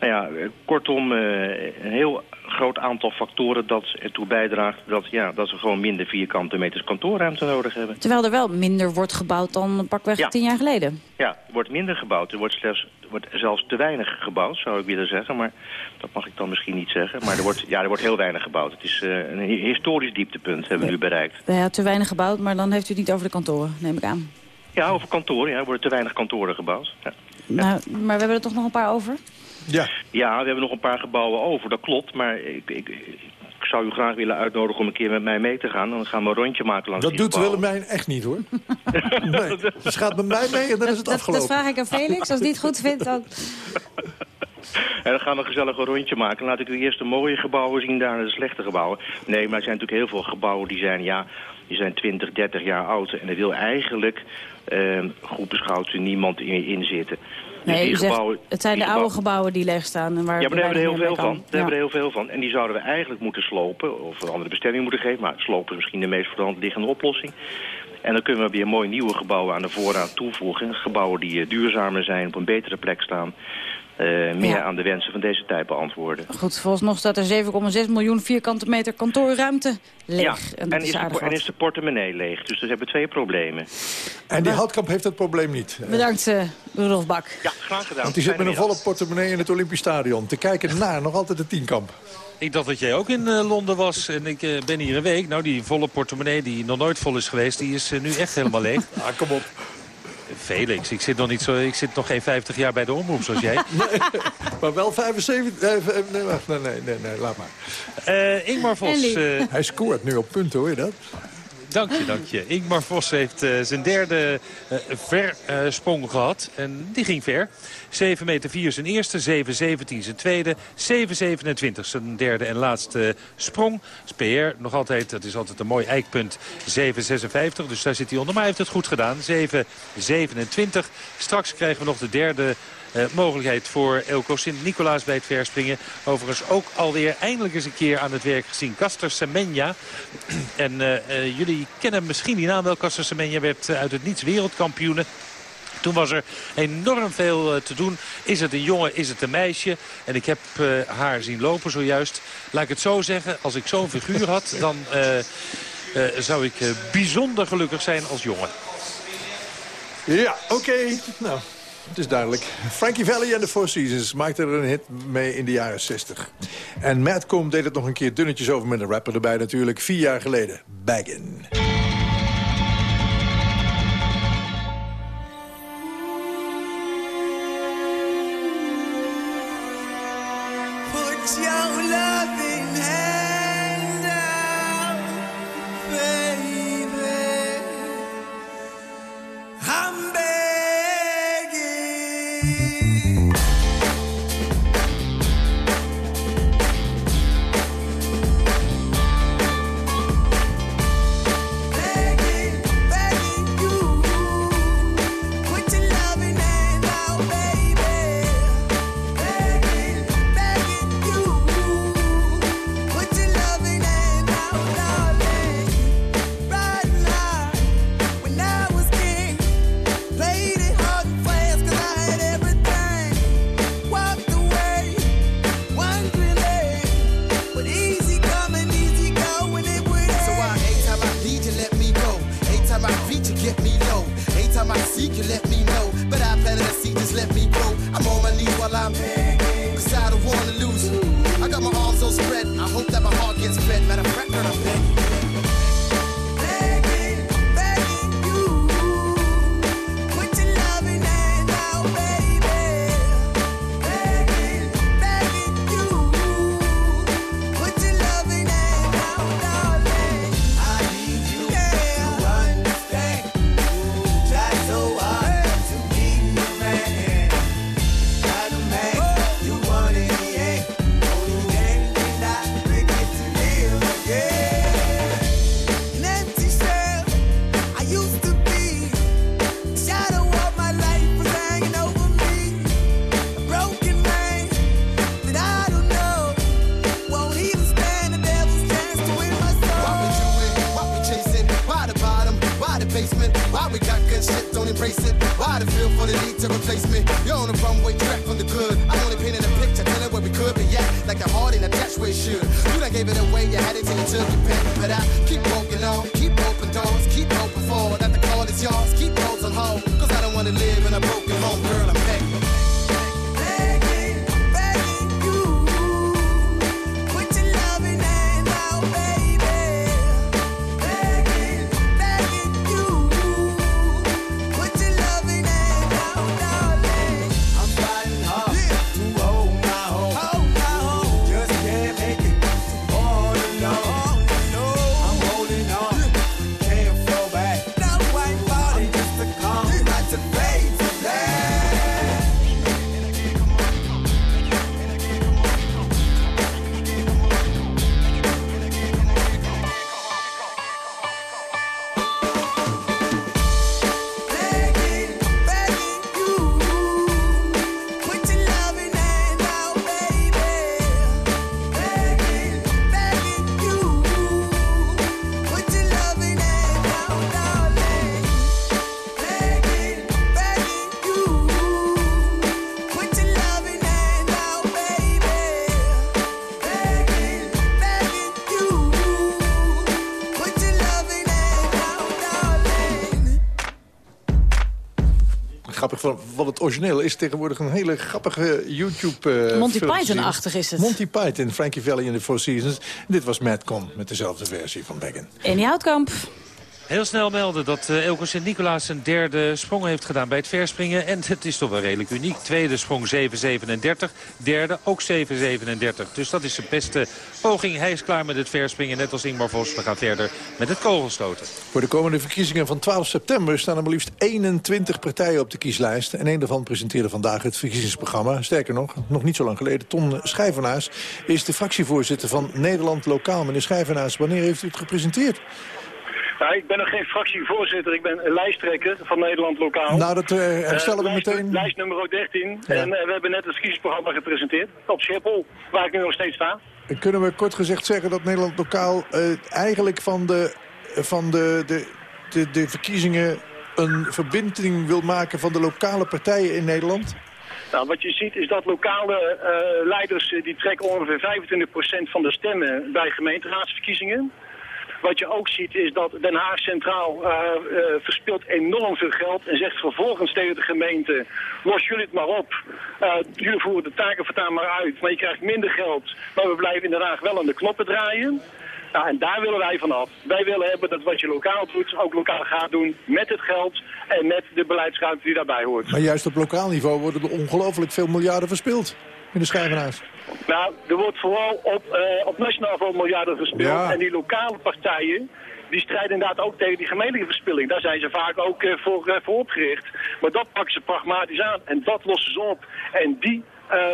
Nou ja, kortom, een heel groot aantal factoren dat ertoe bijdraagt... Dat, ja, dat ze gewoon minder vierkante meters kantoorruimte nodig hebben. Terwijl er wel minder wordt gebouwd dan pakweg Ja. tien jaar geleden. Ja, er wordt minder gebouwd. Er wordt, slechts, er wordt zelfs te weinig gebouwd, zou ik willen zeggen. Maar dat mag ik dan misschien niet zeggen. Maar er wordt, ja, er wordt heel weinig gebouwd. Het is eh, een hi- historisch dieptepunt hebben we nu bereikt. Ja, te weinig gebouwd, maar dan heeft u het niet over de kantoren, neem ik aan. Ja, over kantoren. Ja, er worden te weinig kantoren gebouwd. Ja. Nou, maar we hebben er toch nog een paar over? Ja. ja, we hebben nog een paar gebouwen over, dat klopt. Maar ik, ik, ik zou u graag willen uitnodigen om een keer met mij mee te gaan. Dan gaan we een rondje maken langs Dat die doet gebouwen. Willemijn echt niet, hoor. (laughs) nee, dus gaat met mij mee en dan is het Dat, afgelopen. dat vraag ik aan Felix. Als die het goed vindt, dan... (laughs) En dan gaan we gezellig een rondje maken. Laat ik u eerst de mooie gebouwen zien, daarna de slechte gebouwen. Nee, maar er zijn natuurlijk heel veel gebouwen die zijn, ja, die zijn 20, 30 jaar oud. En er wil eigenlijk, eh, goed beschouwd, niemand in, in zitten. Dus Nee, die zegt, het zijn de oude gebouwen- die leeg staan. En waar Ja, maar daar hebben we er heel veel van. Daar hebben we er heel veel van. En die zouden we eigenlijk moeten slopen, of een andere bestemming moeten geven. Maar slopen is misschien de meest voor de hand liggende oplossing. En dan kunnen we weer mooi nieuwe gebouwen aan de voorraad toevoegen. Gebouwen die eh, duurzamer zijn, op een betere plek staan. Eh, meer Ja. aan de wensen van deze tijd beantwoorden. Goed, vooralsnog staat er 7,6 miljoen vierkante meter kantoorruimte leeg. Ja, en dat en is is, de, en is de portemonnee leeg. Dus we hebben twee problemen. En die Houtkamp heeft dat probleem niet. Bedankt, eh Rudolf Bak. Ja, graag gedaan. Want die zit met een volle portemonnee in het Olympisch Stadion. Te kijken naar nog altijd de tienkamp. Ik dacht dat jij ook in eh, Londen was en ik ben hier een week. Nou, die volle portemonnee die nog nooit vol is geweest, die is nu echt helemaal leeg. (laughs) Ah, kom op. Felix, ik zit nog, niet zo, ik zit nog geen 50 jaar bij de omroep zoals jij. (laughs) Maar wel 75... eh, eh, nee, wacht, nee, nee, nee, nee, laat maar. Eh, Ingmar Vos. eh, (laughs) Hij scoort nu op punten, hoor je dat? Dank je, dank je. Ingmar Vos heeft eh, zijn derde eh, versprong gehad. En die ging ver. 7 meter 4 zijn eerste, 7,17 zijn tweede, 7,27 zijn derde en laatste sprong. Speer nog altijd, dat is altijd een mooi eikpunt, 7,56. Dus daar zit hij onder, maar hij heeft het goed gedaan. 7,27. Straks krijgen we nog de derde eh, mogelijkheid voor Elko Sint-Nicolaas bij het verspringen. Overigens ook alweer eindelijk eens een keer aan het werk gezien. Caster Semenya. en eh, eh, jullie kennen misschien die naam wel. Caster Semenya werd uit het niets wereldkampioene. Toen was er enorm veel eh, te doen. Is het een jongen, is het een meisje? En ik heb eh, haar zien lopen zojuist. Laat ik het zo zeggen, als ik zo'n figuur had... (laughs) dan eh, zou ik bijzonder gelukkig zijn als jongen. Ja, oké. Nou, het is duidelijk. Frankie Valli en de Four Seasons maakten er een hit mee in de jaren 60. En Matt Combe deed het nog een keer dunnetjes over met een rapper erbij natuurlijk. Vier jaar geleden. Baggin. Let me grow. I'm on my knees while I'm begging, Van het origineel is tegenwoordig een hele grappige YouTube... eh, Monty. Python-achtig is het. Monty Python, Frankie Valley in the Four Seasons. Dit was Madcon met dezelfde versie van Beggin. Eni Houtkamp. Heel snel melden dat uh, Elko Sint-Nicolaas een derde sprong heeft gedaan bij het verspringen. En het is toch wel redelijk uniek. Tweede sprong 7.37. Derde ook 7.37. Dus dat is zijn beste poging. Hij is klaar met het verspringen. Net als Ingmar Vos. We gaan verder met het kogelstoten. Voor de komende verkiezingen van 12 september staan er maar liefst 21 partijen op de kieslijst. En een daarvan presenteerde vandaag het verkiezingsprogramma. Sterker nog, nog niet zo lang geleden. Ton Schijvenaars is de fractievoorzitter van Nederland Lokaal. Meneer Schijvenaars, wanneer heeft u het gepresenteerd? Nou, ik ben nog geen fractievoorzitter, ik ben lijsttrekker van Nederland Lokaal. Nou, dat eh, herstellen we lijst, meteen. Lijst nummer 13. Ja. En eh, we hebben net het verkiezingsprogramma gepresenteerd op Schiphol, waar ik nu nog steeds sta. Kunnen we kort gezegd zeggen dat Nederland Lokaal eh, eigenlijk van, de, van de, de, de, de verkiezingen een verbinding wil maken van de lokale partijen in Nederland? Nou, wat je ziet is dat lokale eh, leiders eh, die trekken ongeveer 25% van de stemmen bij gemeenteraadsverkiezingen. Wat je ook ziet is dat Den Haag Centraal eh, eh, verspilt enorm veel geld en zegt vervolgens tegen de gemeente, los jullie het maar op. Eh, jullie voeren de taken voortaan maar uit, maar je krijgt minder geld. Maar we blijven in Den Haag wel aan de knoppen draaien. En daar willen wij vanaf. Wij willen hebben dat wat je lokaal doet, ook lokaal gaat doen met het geld en met de beleidsruimte die daarbij hoort. Maar juist op lokaal niveau worden er ongelooflijk veel miljarden verspild. Meneer Schijvenaars. Nou, er wordt vooral op, eh, op nationaal niveau miljarden gespeeld. Ja. En die lokale partijen, die strijden inderdaad ook tegen die gemeentelijke verspilling. Daar zijn ze vaak ook eh, voor, eh, voor opgericht. Maar dat pakken ze pragmatisch aan en dat lossen ze op. En die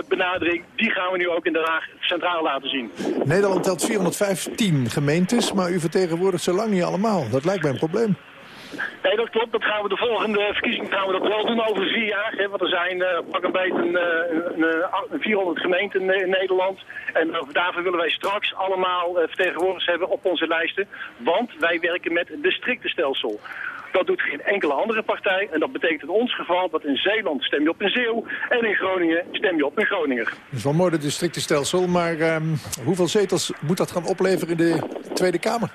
benadering, die gaan we nu ook in Den Haag centraal laten zien. Nederland telt 415 gemeentes, maar u vertegenwoordigt ze lang niet allemaal. Dat lijkt mij een probleem. Nee, dat klopt. Dat gaan we de volgende verkiezing gaan we dat wel doen over vier jaar. Hè, want er zijn eh, pak een beetje een, eh, een, eh, een 400 gemeenten in, Nederland. En eh, daarvoor willen wij straks allemaal vertegenwoordigers hebben op onze lijsten. Want wij werken met het districtenstelsel. Dat doet geen enkele andere partij. En dat betekent in ons geval dat in Zeeland stem je op een Zeeuw. En in Groningen stem je op een Groninger. Dat is wel mooi, de districtenstelsel. Maar ehm, hoeveel zetels moet dat gaan opleveren in de Tweede Kamer?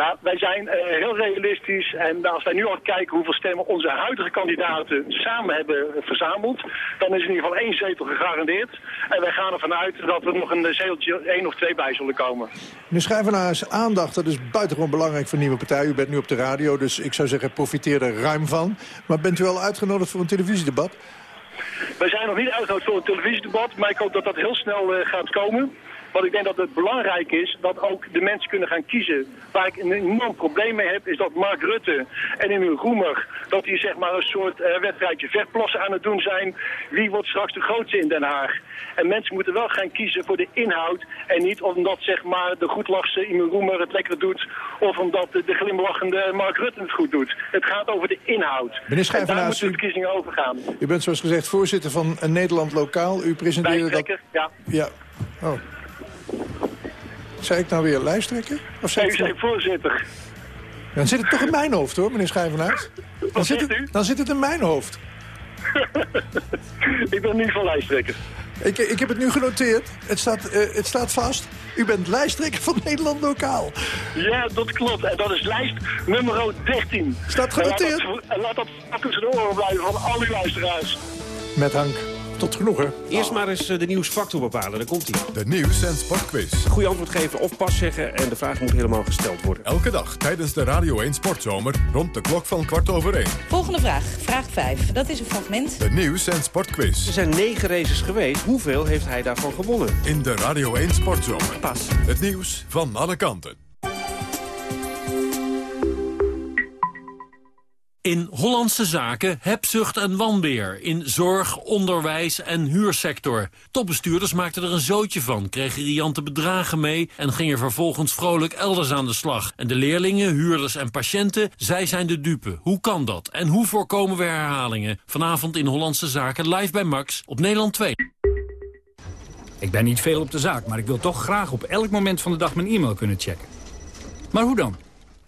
Nou, wij zijn eh, heel realistisch en als wij nu al kijken hoeveel stemmen onze huidige kandidaten samen hebben verzameld, dan is in ieder geval één zetel gegarandeerd. En wij gaan ervan uit dat er nog een zeteltje, één of twee bij zullen komen. Meneer Schrijvenaars, aandacht, dat is buitengewoon belangrijk voor nieuwe partij. U bent nu op de radio, dus ik zou zeggen, profiteer er ruim van. Maar bent u al uitgenodigd voor een televisiedebat? Wij zijn nog niet uitgenodigd voor een televisiedebat, maar ik hoop dat dat heel snel eh, gaat komen. Want ik denk dat het belangrijk is dat ook de mensen kunnen gaan kiezen. Waar ik een enorm probleem mee heb, is dat Mark Rutte en Emil Roemer... dat die zeg maar een soort eh, wedstrijdje vechtplassen aan het doen zijn. Wie wordt straks de grootste in Den Haag? En mensen moeten wel gaan kiezen voor de inhoud... en niet omdat zeg maar de goedlachse Emil Roemer het lekker doet... of omdat de, de glimlachende Mark Rutte het goed doet. Het gaat over de inhoud. Meneer en daar moeten de verkiezingen over gaan. U bent zoals gezegd voorzitter van een Nederland Lokaal. U presenteerde dat... Ja. Ja. Oh. Zei ik nou weer lijsttrekker? Of zei Nee, u zei voorzitter. Dan zit het toch in mijn hoofd hoor, meneer Schijvenaars. Dan, zit het, dan zit het in mijn hoofd. (laughs) ik ben nu van lijsttrekker. Ik, ik heb het nu genoteerd. Het staat, eh, het staat vast. U bent lijsttrekker van Nederland Lokaal. Ja, dat klopt. En dat is lijst nummer 13. Staat genoteerd. En laat dat, en laat dat tussen de oren blijven van al uw luisteraars. Met Hank. Tot genoegen. Eerst maar eens eh, de nieuwsfactor bepalen, daar komt hij. De nieuws- en sportquiz. Goeie antwoord geven of pas zeggen en de vraag moet helemaal gesteld worden. Elke dag tijdens de Radio 1 Sportzomer rond de klok van kwart over één. Volgende vraag, vraag 5. Dat is een fragment. De nieuws- en sportquiz. Er zijn negen races geweest. Hoeveel heeft hij daarvan gewonnen? In de Radio 1 Sportzomer. Pas. Het nieuws van alle kanten. In Hollandse zaken hebzucht en wanbeer. In zorg, onderwijs en huursector. Topbestuurders maakten er een zootje van, kregen riante bedragen mee... en gingen vervolgens vrolijk elders aan de slag. En de leerlingen, huurders en patiënten, zij zijn de dupe. Hoe kan dat? En hoe voorkomen we herhalingen? Vanavond in Hollandse zaken live bij Max op Nederland 2. Ik ben niet veel op de zaak, maar ik wil toch graag op elk moment van de dag mijn e-mail kunnen checken. Maar hoe dan?